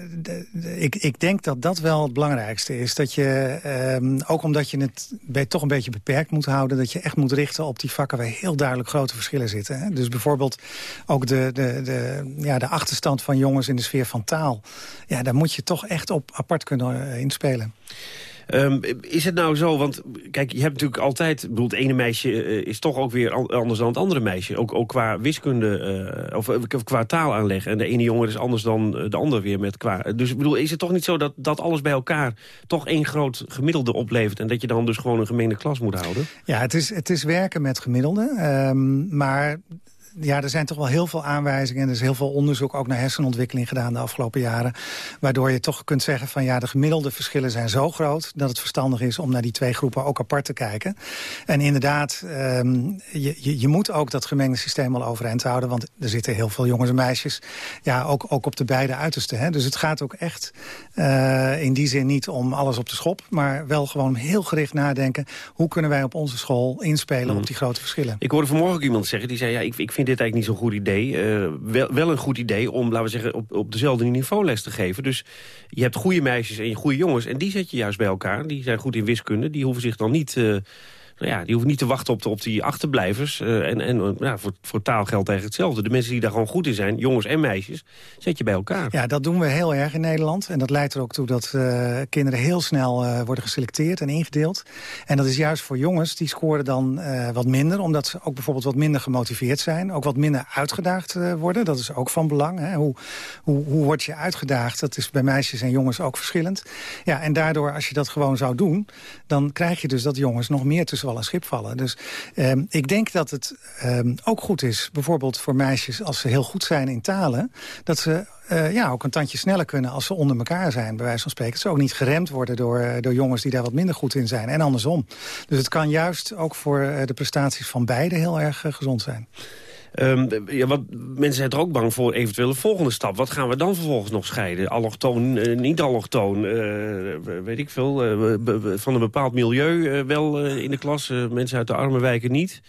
ik, ik denk dat dat wel het belangrijkste is. Dat je, ehm, ook omdat je het bij, toch een beetje beperkt moet houden... dat je echt moet richten op die vakken waar heel duidelijk grote verschillen zitten. Hè? Dus bijvoorbeeld ook de, de, de, ja, de achterstand van jongens in de sfeer van taal. Ja, daar moet je toch echt op apart kunnen uh, inspelen. Um, is het nou zo, want kijk, je hebt natuurlijk altijd... bedoel, het ene meisje uh, is toch ook weer anders dan het andere meisje. Ook, ook qua wiskunde, uh, of qua taalaanleg. En de ene jongen is anders dan de ander weer met qua... Dus ik bedoel, is het toch niet zo dat, dat alles bij elkaar... toch één groot gemiddelde oplevert... en dat je dan dus gewoon een gemene klas moet houden? Ja, het is, het is werken met gemiddelde. Um, maar ja, er zijn toch wel heel veel aanwijzingen... en er is heel veel onderzoek ook naar hersenontwikkeling gedaan de afgelopen jaren... waardoor je toch kunt zeggen van ja, de gemiddelde verschillen zijn zo groot... dat het verstandig is om naar die twee groepen ook apart te kijken. En inderdaad, um, je, je, je, moet ook dat gemengde systeem wel overeind houden... want er zitten heel veel jongens en meisjes ja, ook, ook op de beide uitersten. Hè? Dus het gaat ook echt uh, in die zin niet om alles op de schop... maar wel gewoon heel gericht nadenken... hoe kunnen wij op onze school inspelen mm. op die grote verschillen. Ik hoorde vanmorgen ook iemand zeggen, die zei... ja, ik, ik vind dit eigenlijk niet zo'n goed idee. Uh, wel, wel een goed idee om, laten we zeggen, op, op dezelfde niveau les te geven. Dus je hebt goede meisjes en goede jongens. En die zet je juist bij elkaar. Die zijn goed in wiskunde. Die hoeven zich dan niet... Uh, nou ja, die hoeven niet te wachten op, de, op die achterblijvers. Uh, en en ja, voor, voor taal geldt eigenlijk hetzelfde. De mensen die daar gewoon goed in zijn, jongens en meisjes, zet je bij elkaar. Ja, dat doen we heel erg in Nederland. En dat leidt er ook toe dat uh, kinderen heel snel worden geselecteerd en ingedeeld. En dat is juist voor jongens, die scoren dan wat minder. Omdat ze ook bijvoorbeeld wat minder gemotiveerd zijn. Ook wat minder uitgedaagd worden. Dat is ook van belang. Hè? Hoe, hoe, hoe word je uitgedaagd? Dat is bij meisjes en jongens ook verschillend. Ja, en daardoor, als je dat gewoon zou doen... dan krijg je dus dat jongens nog meer tussen een schip vallen. Dus um, ik denk dat het um, ook goed is, bijvoorbeeld voor meisjes... als ze heel goed zijn in talen, dat ze uh, ja, ook een tandje sneller kunnen als ze onder elkaar zijn, bij wijze van spreken. Ze ook niet geremd worden door, uh, door jongens die daar wat minder goed in zijn. En andersom. Dus het kan juist ook voor uh, de prestaties van beide heel erg gezond zijn. Um, ja, wat, mensen zijn er ook bang voor eventuele volgende stap. Wat gaan we dan vervolgens nog scheiden? Allochtoon, uh, niet allochtoon, uh, weet ik veel. Uh, van een bepaald milieu wel in de klas. mensen uit de arme wijken niet.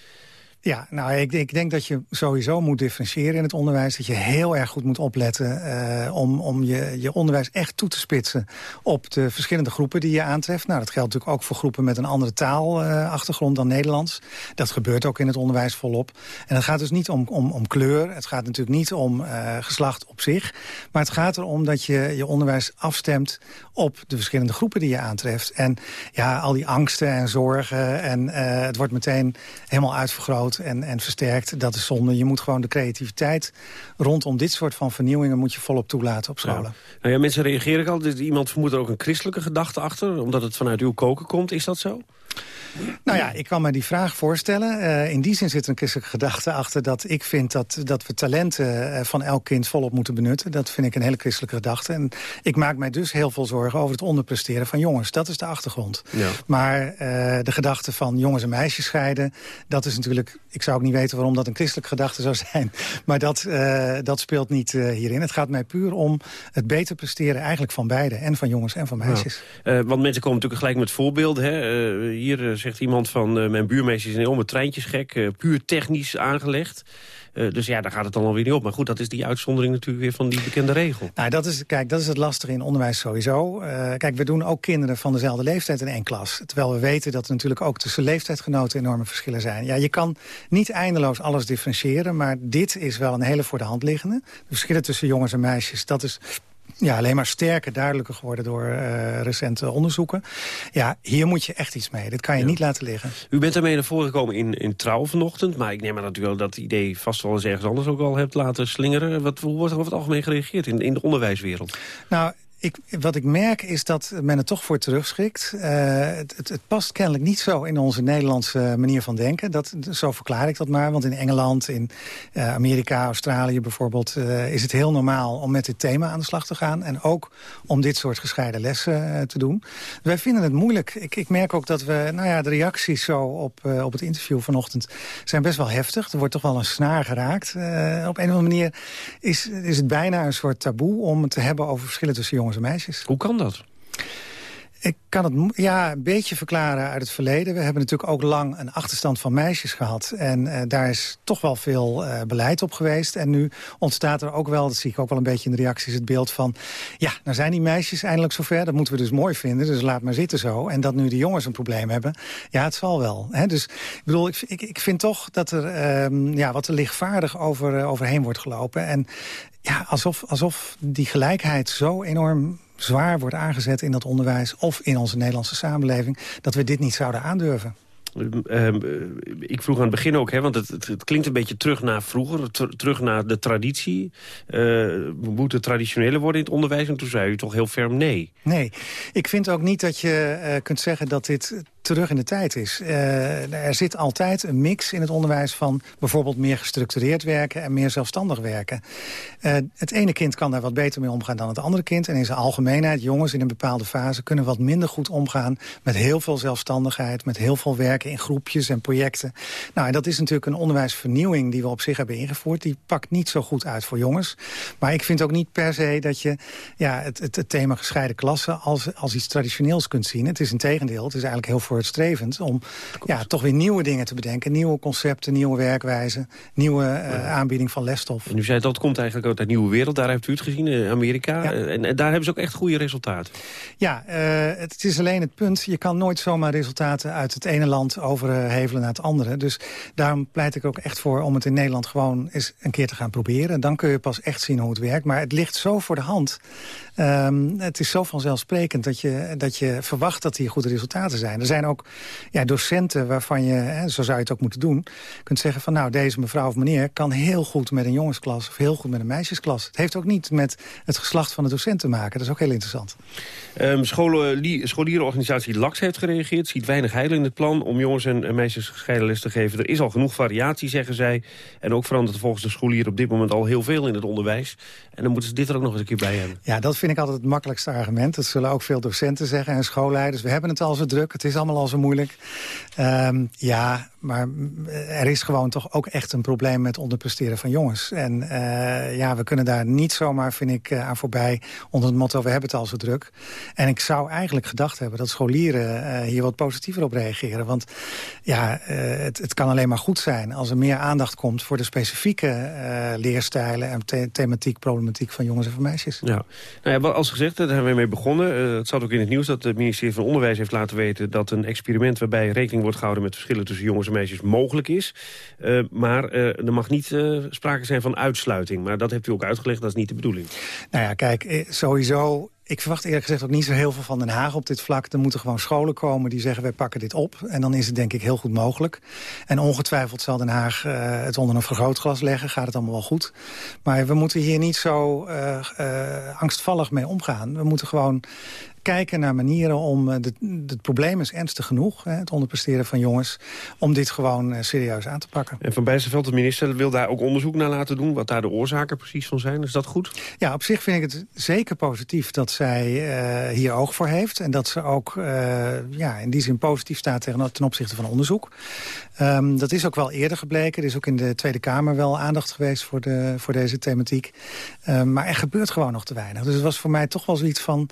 Ja, nou, ik, ik, denk dat je sowieso moet differentiëren in het onderwijs. Dat je heel erg goed moet opletten uh, om, om je, je onderwijs echt toe te spitsen... op de verschillende groepen die je aantreft. Nou, dat geldt natuurlijk ook voor groepen met een andere taalachtergrond uh, dan Nederlands. Dat gebeurt ook in het onderwijs volop. En het gaat dus niet om, om, om kleur. Het gaat natuurlijk niet om uh, geslacht op zich. Maar het gaat erom dat je je onderwijs afstemt op de verschillende groepen die je aantreft. En ja, al die angsten en zorgen en het wordt meteen helemaal uitvergroot en, en versterkt. Dat is zonde. Je moet gewoon de creativiteit rondom dit soort van vernieuwingen... moet je volop toelaten op scholen. Nou ja, mensen reageren al. Iemand vermoedt er ook een christelijke gedachte achter... omdat het vanuit uw koken komt. Is dat zo? Nou ja, ik kan me die vraag voorstellen. Uh, in die zin zit er een christelijke gedachte achter dat ik vind dat, dat we talenten uh, van elk kind volop moeten benutten. Dat vind ik een hele christelijke gedachte. En ik maak mij dus heel veel zorgen over het onderpresteren van jongens. Dat is de achtergrond. Ja. Maar uh, de gedachte van jongens en meisjes scheiden, dat is natuurlijk... Ik zou ook niet weten waarom dat een christelijke gedachte zou zijn. [LAUGHS] Maar dat, dat speelt niet hierin. Het gaat mij puur om het beter presteren eigenlijk van beide. En van jongens en van meisjes. Ja. want mensen komen natuurlijk gelijk met voorbeelden. Hè? Hier zegt iemand van uh, mijn buurmeisje is een enorme treintjesgek. Uh, puur technisch aangelegd. Dus ja, daar gaat het dan alweer niet op. Maar goed, dat is die uitzondering natuurlijk weer van die bekende regel. Nou, dat is, kijk, dat is het lastige in onderwijs sowieso. kijk, we doen ook kinderen van dezelfde leeftijd in één klas. Terwijl we weten dat er natuurlijk ook tussen leeftijdsgenoten enorme verschillen zijn. Ja, je kan niet eindeloos alles differentiëren. Maar dit is wel een hele voor de hand liggende. De verschillen tussen jongens en meisjes, dat is ja, alleen maar sterker, duidelijker geworden door uh, recente onderzoeken. Ja, hier moet je echt iets mee. Dit kan je niet laten liggen. U bent ermee naar voren gekomen in, in Trouw vanochtend. Maar ik neem aan natuurlijk wel dat idee vast wel eens ergens anders ook al hebt laten slingeren. Wat, hoe wordt er over het algemeen gereageerd in, in de onderwijswereld? Nou, ik, wat ik merk is dat men er toch voor terugschrikt. Uh, het, het, past kennelijk niet zo in onze Nederlandse manier van denken. Dat, zo verklaar ik dat maar. Want in Engeland, in uh, Amerika, Australië bijvoorbeeld... Uh, is het heel normaal om met dit thema aan de slag te gaan. En ook om dit soort gescheiden lessen te doen. Wij vinden het moeilijk. Ik, ik, merk ook dat we... Nou ja, de reacties zo op, op het interview vanochtend zijn best wel heftig. Er wordt toch wel een snaar geraakt. op een of andere manier is, is het bijna een soort taboe... om het te hebben over verschillen tussen jongens en meisjes. Hoe kan dat? Ik kan het ja, een beetje verklaren uit het verleden. We hebben natuurlijk ook lang een achterstand van meisjes gehad. En uh, daar is toch wel veel uh, beleid op geweest. En nu ontstaat er ook wel, dat zie ik ook wel een beetje in de reacties... het beeld van, ja, nou zijn die meisjes eindelijk zover. Dat moeten we dus mooi vinden, dus laat maar zitten zo. En dat nu de jongens een probleem hebben, ja, het zal wel. Hè? Dus ik bedoel, ik, ik, ik vind toch dat er uh, ja, wat er lichtvaardig over, uh, overheen wordt gelopen. En ja, alsof, alsof die gelijkheid zo enorm zwaar wordt aangezet in dat onderwijs... of in onze Nederlandse samenleving, dat we dit niet zouden aandurven. Uh, ik vroeg aan het begin ook, hè, want het, het, het klinkt een beetje terug naar vroeger, terug naar de traditie. Uh, we moeten traditionele worden in het onderwijs en toen zei u toch heel ferm nee. Nee, ik vind ook niet dat je uh, kunt zeggen dat dit terug in de tijd is. Uh, er zit altijd een mix in het onderwijs van bijvoorbeeld meer gestructureerd werken en meer zelfstandig werken. Uh, het ene kind kan daar wat beter mee omgaan dan het andere kind. En in zijn algemeenheid, jongens in een bepaalde fase kunnen wat minder goed omgaan met heel veel zelfstandigheid, met heel veel werken in groepjes en projecten. Nou, en dat is natuurlijk een onderwijsvernieuwing die we op zich hebben ingevoerd. Die pakt niet zo goed uit voor jongens. Maar ik vind ook niet per se dat je ja, het, het, het thema gescheiden klassen als, als iets traditioneels kunt zien. Het is een tegendeel. Het is eigenlijk heel vooruitstrevend om ja, toch weer nieuwe dingen te bedenken. Nieuwe concepten, nieuwe werkwijzen, nieuwe uh, aanbieding van lesstof. En u zei dat komt eigenlijk uit de nieuwe wereld. Daar hebt u het gezien, in Amerika. Ja. En, en, daar hebben ze ook echt goede resultaten. Ja, uh, het is alleen het punt. Je kan nooit zomaar resultaten uit het ene land overhevelen naar het andere. Dus daarom pleit ik ook echt voor om het in Nederland gewoon eens een keer te gaan proberen. Dan kun je pas echt zien hoe het werkt. Maar het ligt zo voor de hand. Um, het is zo vanzelfsprekend dat je, dat je verwacht dat hier goede resultaten zijn. Er zijn ook ja, docenten waarvan je, hè, zo zou je het ook moeten doen... kunt zeggen van nou, deze mevrouw of meneer kan heel goed met een jongensklas... of heel goed met een meisjesklas. Het heeft ook niet met het geslacht van de docent te maken. Dat is ook heel interessant. Um, scholen, scholierenorganisatie LAX heeft gereageerd. Ziet weinig heil in het plan om jongens en meisjes gescheiden les te geven. Er is al genoeg variatie, zeggen zij. En ook verandert volgens de scholieren op dit moment al heel veel in het onderwijs. En dan moeten ze dit er ook nog eens een keer bij hebben. Ja, dat vind ik altijd het makkelijkste argument. Dat zullen ook veel docenten zeggen en schoolleiders. We hebben het al zo druk, het is allemaal al zo moeilijk. Um, ja, maar er is gewoon toch ook echt een probleem met onderpresteren van jongens. En uh, ja, we kunnen daar niet zomaar, vind ik, uh, aan voorbij... onder het motto, we hebben het al zo druk. En ik zou eigenlijk gedacht hebben dat scholieren uh, hier wat positiever op reageren. Want ja, het, het, kan alleen maar goed zijn als er meer aandacht komt... voor de specifieke leerstijlen en the thematiek, problematiek van jongens en van meisjes. Ja, nou ja als gezegd, daar hebben we mee begonnen. het zat ook in het nieuws dat het ministerie van Onderwijs heeft laten weten... dat een experiment waarbij rekening wordt gehouden met verschillen tussen jongens en mogelijk is. Uh, maar uh, er mag niet uh, sprake zijn van uitsluiting. Maar dat hebt u ook uitgelegd, dat is niet de bedoeling. Nou ja, kijk, sowieso ik verwacht eerlijk gezegd ook niet zo heel veel van Den Haag op dit vlak. Er moeten gewoon scholen komen die zeggen wij pakken dit op. En dan is het denk ik heel goed mogelijk. En ongetwijfeld zal Den Haag het onder een vergrootglas leggen. Gaat het allemaal wel goed. Maar we moeten hier niet zo angstvallig mee omgaan. We moeten gewoon kijken naar manieren om... Uh, het probleem is ernstig genoeg, hè, het onderpresteren van jongens... om dit gewoon serieus aan te pakken. En Van Bijsterveld, de minister, wil daar ook onderzoek naar laten doen... wat daar de oorzaken precies van zijn. Is dat goed? Ja, op zich vind ik het zeker positief dat zij hier oog voor heeft... en dat ze ook ja, in die zin positief staat ten opzichte van onderzoek. Um, dat is ook wel eerder gebleken. Er is ook in de Tweede Kamer wel aandacht geweest voor, de, voor deze thematiek. Um, maar er gebeurt gewoon nog te weinig. Dus het was voor mij toch wel zoiets van...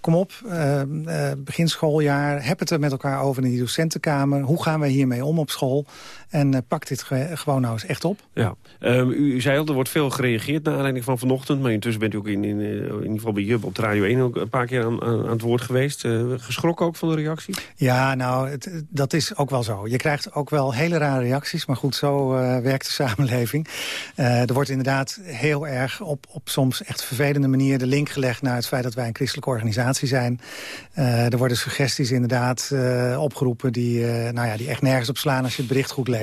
kom op, uh, uh, begin schooljaar, het met elkaar over in die docentenkamer. Hoe gaan wij hiermee om op school? En uh, pak dit gewoon nou eens echt op. Ja. Um, u, u, zei al, er wordt veel gereageerd naar aanleiding van vanochtend. Maar intussen bent u ook in, in, in ieder geval bij Jub op de Radio 1 ook een paar keer aan, aan, het woord geweest. geschrokken ook van de reactie? Ja, nou, het, dat is ook wel zo. Je krijgt ook wel hele rare reacties. Maar goed, zo werkt de [LAUGHS] samenleving. er wordt inderdaad heel erg op, op soms echt vervelende manier de link gelegd... naar het feit dat wij een christelijke organisatie zijn. er worden suggesties inderdaad opgeroepen die, nou ja, die echt nergens op slaan als je het bericht goed leest.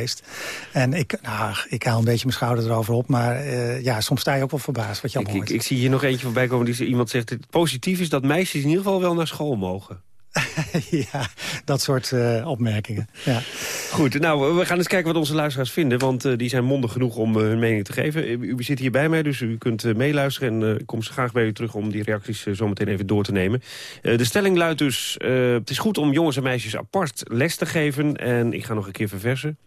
En ik, nou, ik haal een beetje mijn schouder erover op. Maar uh, ja, soms sta je ook wel verbaasd wat je allemaal ik, ik, ik, zie hier nog eentje voorbij komen. Die iemand zegt, het positief is dat meisjes in ieder geval wel naar school mogen. [LAUGHS] ja, dat soort uh, opmerkingen. Ja. Goed, nou, we gaan eens kijken wat onze luisteraars vinden. Want uh, die zijn mondig genoeg om uh, hun mening te geven. U, u, zit hier bij mij, dus u kunt meeluisteren. En ik kom ze graag bij u terug om die reacties zo meteen even door te nemen. de stelling luidt dus... het is goed om jongens en meisjes apart les te geven. En ik ga nog een keer verversen.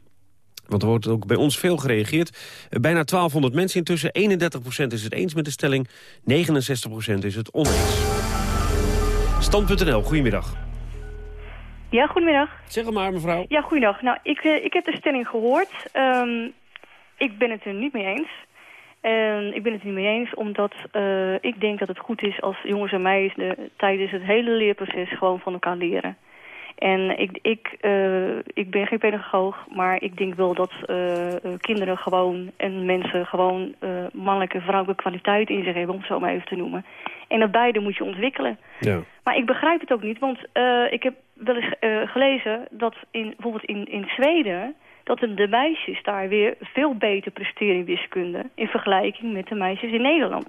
Want er wordt ook bij ons veel gereageerd. Eh, bijna 1200 mensen intussen. 31% is het eens met de stelling. 69% is het oneens. Stand.nl, goedemiddag. Ja, goedemiddag. Zeg maar, mevrouw. Ja, goedemiddag. Nou, ik, uh, ik heb de stelling gehoord. Um, ik ben het er niet mee eens. En ik ben het er niet mee eens omdat uh, ik denk dat het goed is als jongens en meisjes de, tijdens het hele leerproces gewoon van elkaar leren. En ik, ik, uh, ik ben geen pedagoog, maar ik denk wel dat uh, kinderen gewoon en mensen gewoon uh, mannelijke en vrouwelijke kwaliteit in zich hebben, om het zo maar even te noemen. En dat beide moet je ontwikkelen. Ja. Maar ik begrijp het ook niet, want ik heb wel eens gelezen dat in, bijvoorbeeld in, in Zweden, dat de meisjes daar weer veel beter presteren in wiskunde in vergelijking met de meisjes in Nederland.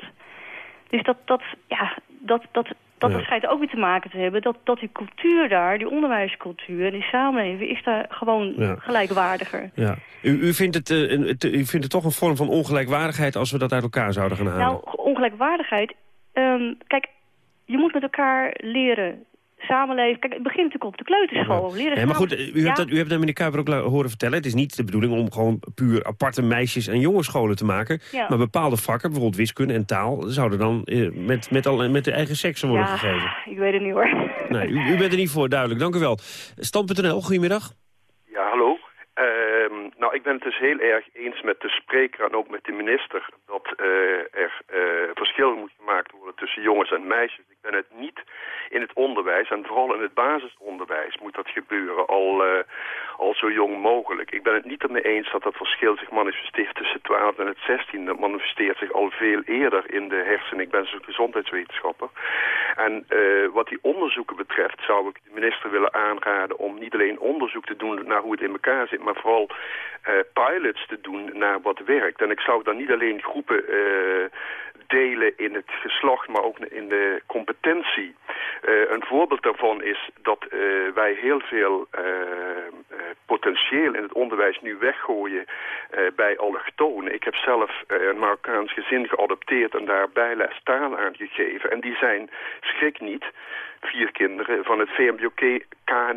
Dus dat, dat, ja, dat, dat, dat ja. schijnt ook weer te maken te hebben dat, dat die cultuur daar, die onderwijscultuur en die samenleving is daar gewoon gelijkwaardiger. Ja. U, u, vindt het, uh, u vindt het toch een vorm van ongelijkwaardigheid als we dat uit elkaar zouden gaan halen? Nou, ongelijkwaardigheid, um, kijk, je moet met elkaar leren samenleven. Kijk, het begint natuurlijk op de kleuterschool. Leren ja, maar goed, u hebt, dat, u hebt dat meneer Kuiper ook horen vertellen. Het is niet de bedoeling om gewoon puur aparte meisjes- en jongensscholen te maken. Maar bepaalde vakken, bijvoorbeeld wiskunde en taal... zouden dan eh, met, met, al, met de eigen seksen worden ja, gegeven. ik weet het niet hoor. Nee, u, u bent er niet voor, duidelijk. Dank u wel. Stand.nl, goedemiddag. Nou, ik ben het dus heel erg eens met de spreker en ook met de minister... dat uh, er uh, verschil moet gemaakt worden tussen jongens en meisjes. Ik ben het niet in het onderwijs en vooral in het basisonderwijs moet dat gebeuren al, uh, al zo jong mogelijk. Ik ben het niet ermee eens dat dat verschil zich manifesteert tussen 12 en het 16. Dat manifesteert zich al veel eerder in de hersenen. Ik ben zo'n gezondheidswetenschapper. En wat die onderzoeken betreft zou ik de minister willen aanraden om niet alleen onderzoek te doen naar hoe het in elkaar zit, maar vooral pilots te doen naar wat werkt. En ik zou dan niet alleen groepen delen in het geslacht, maar ook in de competentie. Uh, een voorbeeld daarvan is dat wij heel veel potentieel in het onderwijs nu weggooien bij allochtonen. Ik heb zelf een Marokkaans gezin geadopteerd en daar bijles taal aan gegeven. En die zijn, schrik niet, vier kinderen van het VMBOK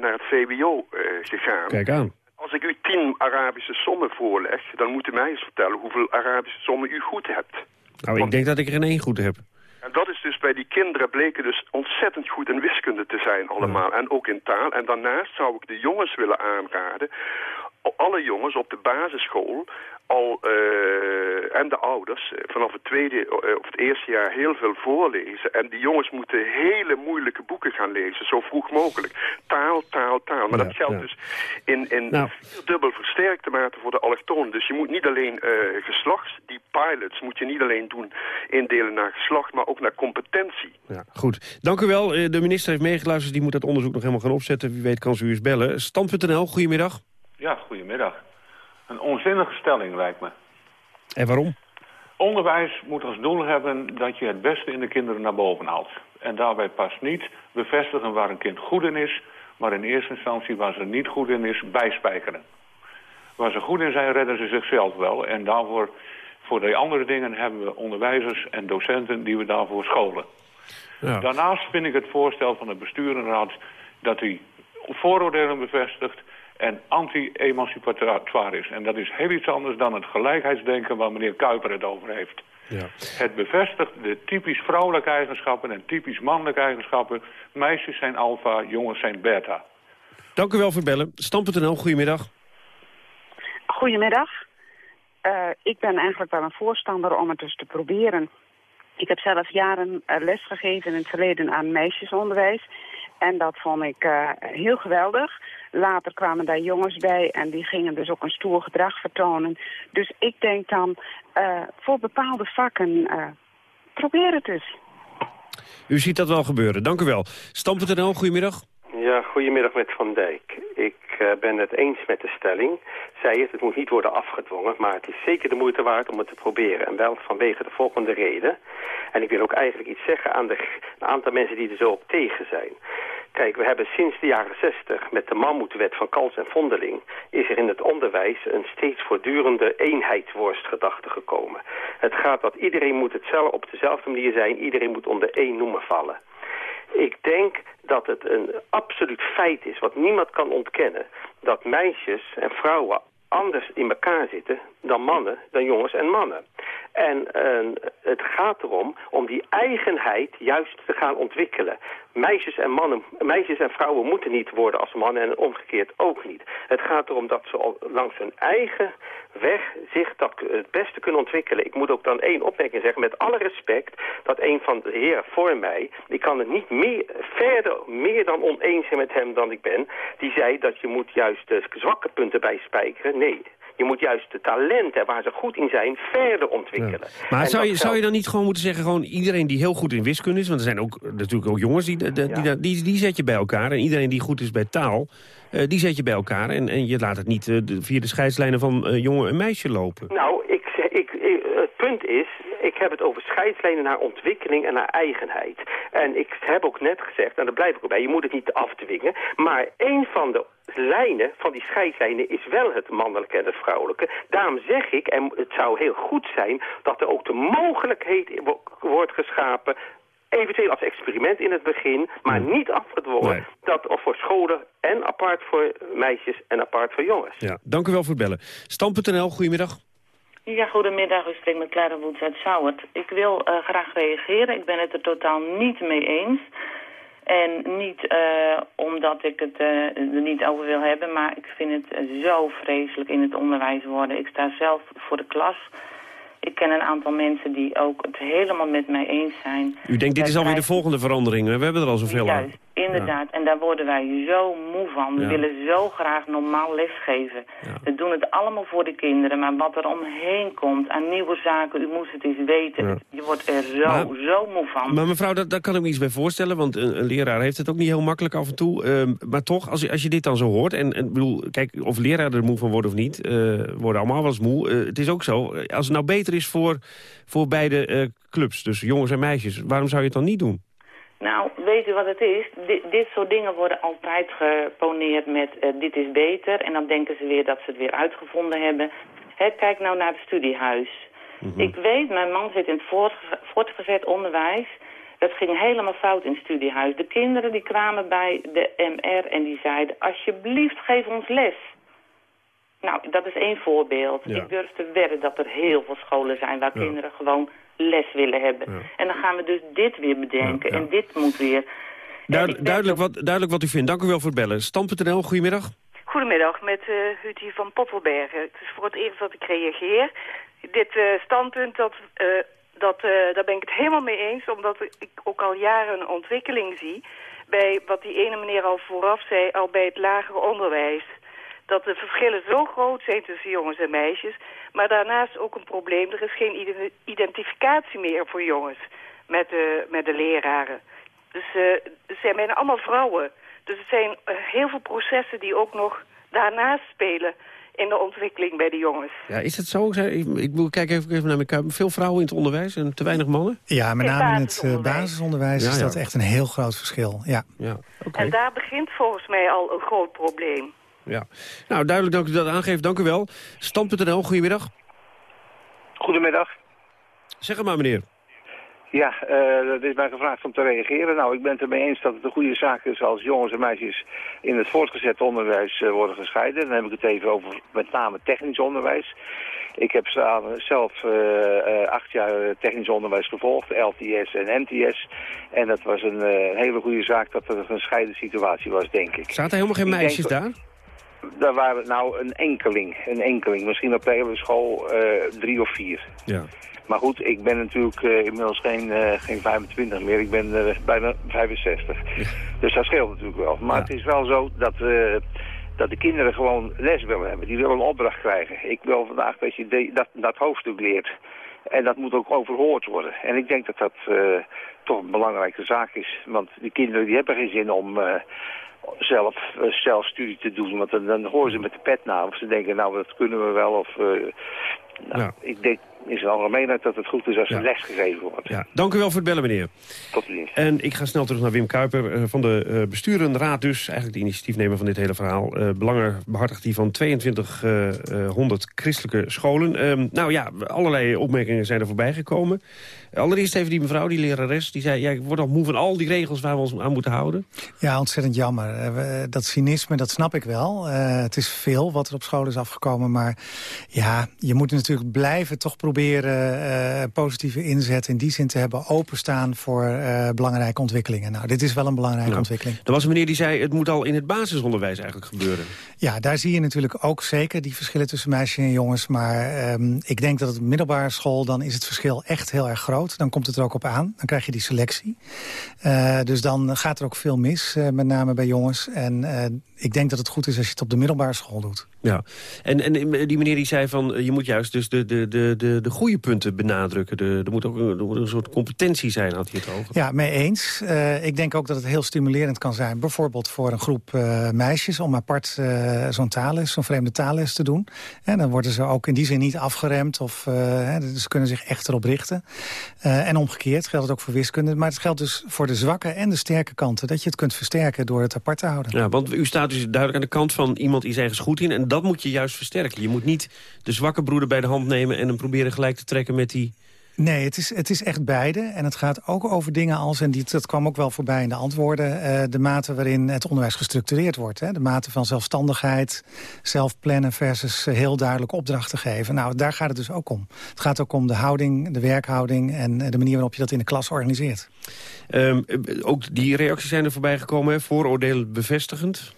naar het VWO gegaan. Kijk aan. Als ik u tien Arabische sommen voorleg, dan moet u mij eens vertellen hoeveel Arabische sommen u goed hebt. Nou, ik denk dat ik er in één goed heb. En dat is dus bij die kinderen bleken dus ontzettend goed in wiskunde te zijn allemaal. En ook in taal. En daarnaast zou ik de jongens willen aanraden alle jongens op de basisschool al, uh, en de ouders uh, vanaf het tweede uh, of het eerste jaar heel veel voorlezen. En die jongens moeten hele moeilijke boeken gaan lezen, zo vroeg mogelijk. Taal, taal, taal. Maar ja, dat geldt ja. dus in, in nou. dubbel versterkte mate voor de allochtonen. Dus je moet niet alleen geslachts, die pilots moet je niet alleen doen indelen naar geslacht, maar ook naar competentie. Ja, goed. Dank u wel. De minister heeft meegeluisterd, die moet dat onderzoek nog helemaal gaan opzetten. Wie weet kan ze u eens bellen. Stand.nl, goedemiddag. Ja, goedemiddag. Een onzinnige stelling lijkt me. En waarom? Onderwijs moet als doel hebben dat je het beste in de kinderen naar boven haalt. En daarbij past niet bevestigen waar een kind goed in is... maar in eerste instantie waar ze niet goed in is, bijspijkeren. Waar ze goed in zijn, redden ze zichzelf wel. En daarvoor, voor de andere dingen hebben we onderwijzers en docenten die we daarvoor scholen. Ja. Daarnaast vind ik het voorstel van de besturenraad dat hij vooroordelen bevestigt en anti-emancipatoire is. En dat is heel iets anders dan het gelijkheidsdenken waar meneer Kuiper het over heeft. Ja. Het bevestigt de typisch vrouwelijke eigenschappen en typisch mannelijke eigenschappen. Meisjes zijn alfa, jongens zijn beta. Dank u wel voor het bellen. Stam.nl, goedemiddag. Goedemiddag. Eh, ik ben eigenlijk wel een voorstander om het dus te proberen. Ik heb zelf jaren uh, lesgegeven in het verleden aan meisjesonderwijs. En dat vond ik uh, heel geweldig. Later kwamen daar jongens bij en die gingen dus ook een stoer gedrag vertonen. Dus ik denk dan, voor bepaalde vakken, probeer het dus. U ziet dat wel gebeuren. Dank u wel. Stam.nl, goedemiddag. Ja, goedemiddag met Van Dijk. Ik uh, ben het eens met de stelling. Zij het, het moet niet worden afgedwongen, maar het is zeker de moeite waard om het te proberen. En wel vanwege de volgende reden. En ik wil ook eigenlijk iets zeggen aan de, een aantal mensen die er zo op tegen zijn. Kijk, we hebben sinds de jaren 60 met de mammoetwet van Kals en Vondeling... is er in het onderwijs een steeds voortdurende eenheidsworstgedachte gekomen. Het gaat dat iedereen moet hetzelfde op dezelfde manier zijn. Iedereen moet onder één noemer vallen. Ik denk dat het een absoluut feit is, wat niemand kan ontkennen... dat meisjes en vrouwen anders in elkaar zitten dan mannen, dan jongens en mannen. En uh, het gaat erom om die eigenheid juist te gaan ontwikkelen. Meisjes en, mannen, meisjes en vrouwen moeten niet worden als mannen en omgekeerd ook niet. Het gaat erom dat ze langs hun eigen weg zich dat het beste kunnen ontwikkelen. Ik moet ook dan één opmerking zeggen, met alle respect, dat een van de heren voor mij, ik kan het niet meer, verder meer dan oneens zijn met hem dan ik ben, die zei dat je moet juist de zwakke punten bijspijkeren. Nee, je moet juist de talenten waar ze goed in zijn verder ontwikkelen. Maar zou je, zou je dan niet gewoon moeten zeggen... gewoon iedereen die heel goed in wiskunde is... want er zijn ook natuurlijk ook jongens, die, die, die, die, die zet je bij elkaar... en iedereen die goed is bij taal, uh, die zet je bij elkaar... en, en je laat het niet uh, via de scheidslijnen van uh, jongen en meisje lopen. Nou, ik, ik, ik, het punt is... Ik heb het over scheidslijnen naar ontwikkeling en naar eigenheid. En ik heb ook net gezegd, en daar blijf ik ook bij, je moet het niet afdwingen. Maar een van de lijnen van die scheidslijnen is wel het mannelijke en het vrouwelijke. Daarom zeg ik, en het zou heel goed zijn, dat er ook de mogelijkheid wordt geschapen eventueel als experiment in het begin, maar niet afgedwongen. Nee. Dat of voor scholen en apart voor meisjes en apart voor jongens. Ja, dank u wel voor het bellen. Stam.nl, goedemiddag. Ja, goedemiddag. U spreekt met Clara Woens uit Sauwert. Ik wil uh, graag reageren. Ik ben het er totaal niet mee eens. En niet uh, omdat ik het uh, er niet over wil hebben, maar ik vind het zo vreselijk in het onderwijs worden. Ik sta zelf voor de klas. Ik ken een aantal mensen die ook het helemaal met mij eens zijn. U denkt, dit is alweer de volgende verandering. We hebben er al zoveel Juist, aan. Inderdaad. Ja. En daar worden wij zo moe van. We ja. willen zo graag normaal lesgeven. Ja. We doen het allemaal voor de kinderen. Maar wat er omheen komt aan nieuwe zaken, u moest het eens weten. Je wordt er zo, maar, zo moe van. Maar mevrouw, daar, daar kan ik me iets bij voorstellen. Want een, een, leraar heeft het ook niet heel makkelijk af en toe. Uh, maar toch, als je, als je dit dan zo hoort... En, en bedoel, kijk, of leraren er moe van worden of niet... Uh, worden allemaal wel eens moe. Uh, het is ook zo, als het nou beter is voor, voor beide clubs, dus jongens en meisjes... waarom zou je het dan niet doen? Nou, weet u wat het is? D dit soort dingen worden altijd geponeerd met uh, dit is beter. En dan denken ze weer dat ze het weer uitgevonden hebben. He, kijk nou naar het studiehuis. Mm -hmm. Ik weet, mijn man zit in het voortge voortgezet onderwijs. Dat ging helemaal fout in het studiehuis. De kinderen die kwamen bij de MR en die zeiden... alsjeblieft, geef ons les. Nou, dat is één voorbeeld. Ja. Ik durf te wedden dat er heel veel scholen zijn... waar ja. kinderen gewoon les willen hebben. Ja. En dan gaan we dus dit weer bedenken. En dit moet weer... Duid, duidelijk, wat, duidelijk wat u vindt. Dank u wel voor het bellen. Stam.nl, goedemiddag. Goedemiddag, met uh, Hutie van Pottelbergen. Het is voor het eerst dat ik reageer. Dit uh, standpunt, dat, uh, dat, daar ben ik het helemaal mee eens... omdat ik ook al jaren een ontwikkeling zie... bij wat die ene meneer al vooraf zei, al bij het lagere onderwijs dat de verschillen zo groot zijn tussen jongens en meisjes. Maar daarnaast ook een probleem. Er is geen identificatie meer voor jongens met de, met de leraren. Dus uh, het zijn bijna allemaal vrouwen. Dus het zijn uh, heel veel processen die ook nog daarnaast spelen in de ontwikkeling bij de jongens. Ja, is het zo? Ik, kijken even, naar mijn kuip. Veel vrouwen in het onderwijs en te weinig mannen? Ja, met name in het eh, basisonderwijs. basisonderwijs Ja, is ja. dat echt een heel groot verschil. Ja. Ja, oké. En daar begint volgens mij al een groot probleem. Ja. Nou, duidelijk dat u dat aangeeft. Dank u wel. Stand.nl, goedemiddag. Goedemiddag. Zeg het maar, meneer. Ja, eh er is mij gevraagd om te reageren. Nou, ik ben het ermee eens dat het een goede zaak is als jongens en meisjes in het voortgezet onderwijs eh, worden gescheiden. Dan heb ik het even over met name technisch onderwijs. Ik heb zelf eh, acht jaar technisch onderwijs gevolgd, LTS en MTS. En dat was een hele goede zaak dat er een gescheiden situatie was, denk ik. Zaten helemaal geen denk- meisjes daar? Daar waren nou een enkeling, een enkeling. Misschien op de hele school eh, drie of vier. Ja. Maar goed, ik ben natuurlijk eh, inmiddels geen, eh, geen 25 meer. Ik ben bijna 65. Dus dat scheelt natuurlijk wel. Maar het is wel zo dat, dat de kinderen gewoon les willen hebben. Die willen een opdracht krijgen. Ik wil vandaag dat je de- dat, dat hoofdstuk leert. En dat moet ook overhoord worden. En ik denk dat dat eh, toch een belangrijke zaak is. Want die kinderen die hebben geen zin om... eh, zelf eh, zelfstudie te doen, want dan, dan horen ze met de pet na. Of ze denken, nou, dat kunnen we wel. Of, eh, nou, Ik denk in zijn algemeenheid dat het goed is als er les gegeven wordt. Ja. Dank u wel voor het bellen, meneer. Tot ziens. En ik ga snel terug naar Wim Kuiper eh, van de eh besturenraad dus. Eigenlijk de initiatiefnemer van dit hele verhaal. Eh belangen behartigt die van 2200 christelijke scholen. Ehm, nou ja, allerlei opmerkingen zijn er voorbij gekomen. Allereerst even die mevrouw, die lerares, die zei... Ja, ik word al moe van al die regels waar we ons aan moeten houden. Ja, ontzettend jammer. Dat cynisme, dat snap ik wel. Eh, het is veel wat er op school is afgekomen. Maar ja, je moet natuurlijk blijven toch proberen... eh, positieve inzet in die zin te hebben... openstaan voor eh, belangrijke ontwikkelingen. Nou, dit is wel een belangrijke Nou, ontwikkeling. Er was een meneer die zei, het moet al in het basisonderwijs eigenlijk gebeuren. Ja, daar zie je natuurlijk ook zeker die verschillen tussen meisjes en jongens. Maar ehm, ik denk dat het middelbare school, dan is het verschil echt heel erg groot. Dan komt het er ook op aan. Dan krijg je die selectie. Eh, dus dan gaat er ook veel mis, met name bij jongens. En ik denk dat het goed is als je het op de middelbare school doet. Ja, en, en die meneer die zei van... je moet juist dus de, de, de, de, de goede punten benadrukken. De, er moet ook een, er moet een soort competentie zijn, had hij het over. Ja, mee eens. Eh, ik denk ook dat het heel stimulerend kan zijn. Bijvoorbeeld voor een groep eh, meisjes om apart eh, zo'n taalles, zo'n vreemde taalles te doen. En dan worden ze ook in die zin niet afgeremd. Of, hè, ze kunnen zich echt erop richten. En omgekeerd geldt het ook voor wiskunde. Maar het geldt dus voor de zwakke en de sterke kanten. Dat je het kunt versterken door het apart te houden. Ja, want u staat dus duidelijk aan de kant van iemand die is ergens goed in... en dat moet je juist versterken. Je moet niet de zwakke broeder bij de hand nemen... en hem proberen gelijk te trekken met die... Nee, het is, het is echt beide. En het gaat ook over dingen als, en die, dat kwam ook wel voorbij in de antwoorden... eh, de mate waarin het onderwijs gestructureerd wordt. Hè? De mate van zelfstandigheid, zelfplannen versus eh, heel duidelijk opdrachten geven. Nou, daar gaat het dus ook om. Het gaat ook om de houding, de werkhouding... en eh, de manier waarop je dat in de klas organiseert. Ehm, eh, ook die reacties zijn er voorbij gekomen, hè? vooroordelen bevestigend.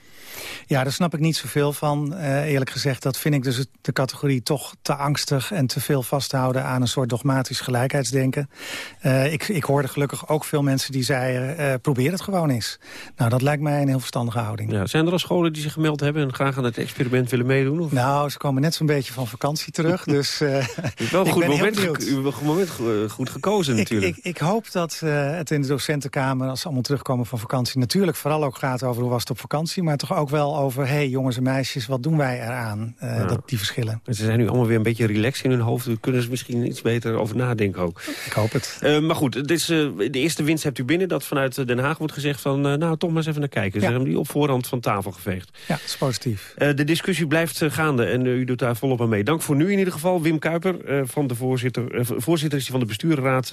Ja, daar snap ik niet zoveel van. Eh, eerlijk gezegd, dat vind ik dus de categorie toch te angstig... en te veel vasthouden aan een soort dogmatisch gelijkheidsdenken. Eh, ik, ik hoorde gelukkig ook veel mensen die zeiden... eh, probeer het gewoon eens. Nou, dat lijkt mij een heel verstandige houding. Ja, zijn er al scholen die zich gemeld hebben... en graag aan het experiment willen meedoen? Of? Nou, ze komen net zo'n beetje van vakantie terug, [LAUGHS] dus uh, wel een ik goed ben heel moment, benieuwd. ge- u hebt een goed moment ge- goed gekozen Ik, natuurlijk. ik, ik hoop dat het in de docentenkamer, als ze allemaal terugkomen van vakantie... natuurlijk vooral ook gaat over hoe was het op vakantie... maar toch ook wel over, hé hey, jongens en meisjes, wat doen wij eraan? eh, Ja. dat, die verschillen. Ze zijn nu allemaal weer een beetje relaxed in hun hoofd. Daar kunnen ze misschien iets beter over nadenken ook. Ik hoop het. Eh, maar goed, dit is, eh, de eerste winst hebt u binnen. Dat vanuit Den Haag wordt gezegd van... nou, toch maar eens even naar kijken. Ze Ja. hebben die op voorhand van tafel geveegd. Ja, dat is positief. De discussie blijft gaande en u doet daar volop aan mee. Dank voor nu in ieder geval, Wim Kuiper, van de voorzitter, voorzitter is van de bestuurraad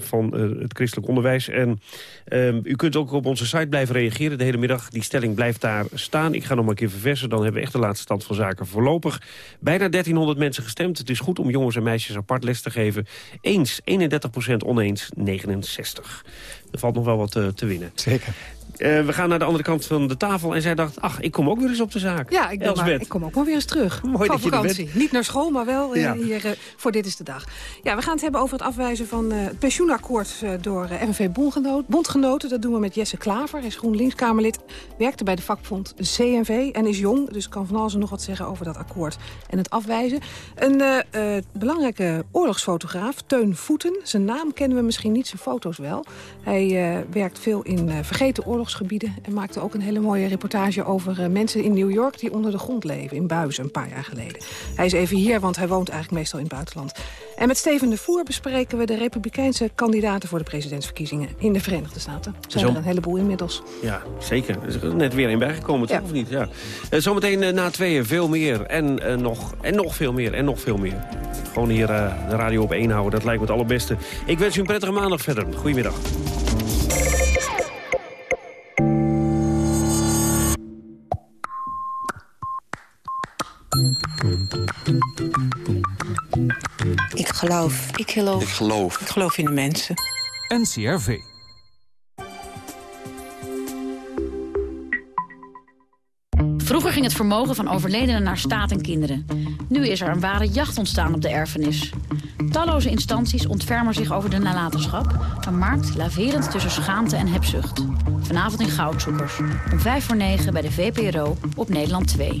van het christelijk onderwijs. En eh, u kunt ook op onze site blijven reageren de hele middag. Die stelling blijft daar staan. Ik ga nog maar een keer verversen, dan hebben we echt de laatste stand van zaken voorlopig. Bijna 1300 mensen gestemd. Het is goed om jongens en meisjes apart les te geven. Eens 31% oneens 69. Er valt nog wel wat eh, te winnen. Zeker. Eh, we gaan naar de andere kant van de tafel en zij dacht... ach, ik kom ook weer eens op de zaak. Ja, ik, maar, kom ook maar weer eens terug. Mooi van dat je vakantie. Niet naar school, maar wel eh, hier eh, voor Dit is de Dag. Ja, we gaan het hebben over het afwijzen van het pensioenakkoord... door FNV Bondgenoot, Bondgenoten. Dat doen we met Jesse Klaver. Hij is GroenLinks-Kamerlid. Werkte bij de vakbond CNV en is jong. Dus kan van alles en nog wat zeggen over dat akkoord en het afwijzen. Een belangrijke oorlogsfotograaf, Teun Voeten. Zijn naam kennen we misschien niet, zijn foto's wel. Hij werkt veel in vergeten oorlogs oorlogsgebieden... en maakte ook een hele mooie reportage over eh, mensen in New York... die onder de grond leven, in buizen, een paar jaar geleden. Hij is even hier, want hij woont eigenlijk meestal in het buitenland. En met Steven de Voer bespreken we de republikeinse kandidaten... voor de presidentsverkiezingen in de Verenigde Staten. Zijn Zo- er een heleboel inmiddels. Ja, zeker. Er is net weer een bijgekomen, toch? Of niet? Ja. Eh, zometeen eh, na tweeën veel meer. En, nog, en nog veel meer. En nog veel meer. Gewoon hier de radio op één houden. Dat lijkt me het allerbeste. Ik wens u een prettige maandag verder. Goedemiddag. Ik geloof. Ik geloof. Ik geloof. Ik geloof in de mensen. NCRV. Vroeger ging het vermogen van overledenen naar staat en kinderen. Nu is er een ware jacht ontstaan op de erfenis. Talloze instanties ontfermen zich over de nalatenschap... een markt laverend tussen schaamte en hebzucht. Vanavond in Goudzoekers. Om 5 voor 9 bij de VPRO op Nederland 2.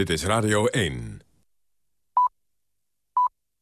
Dit is Radio 1.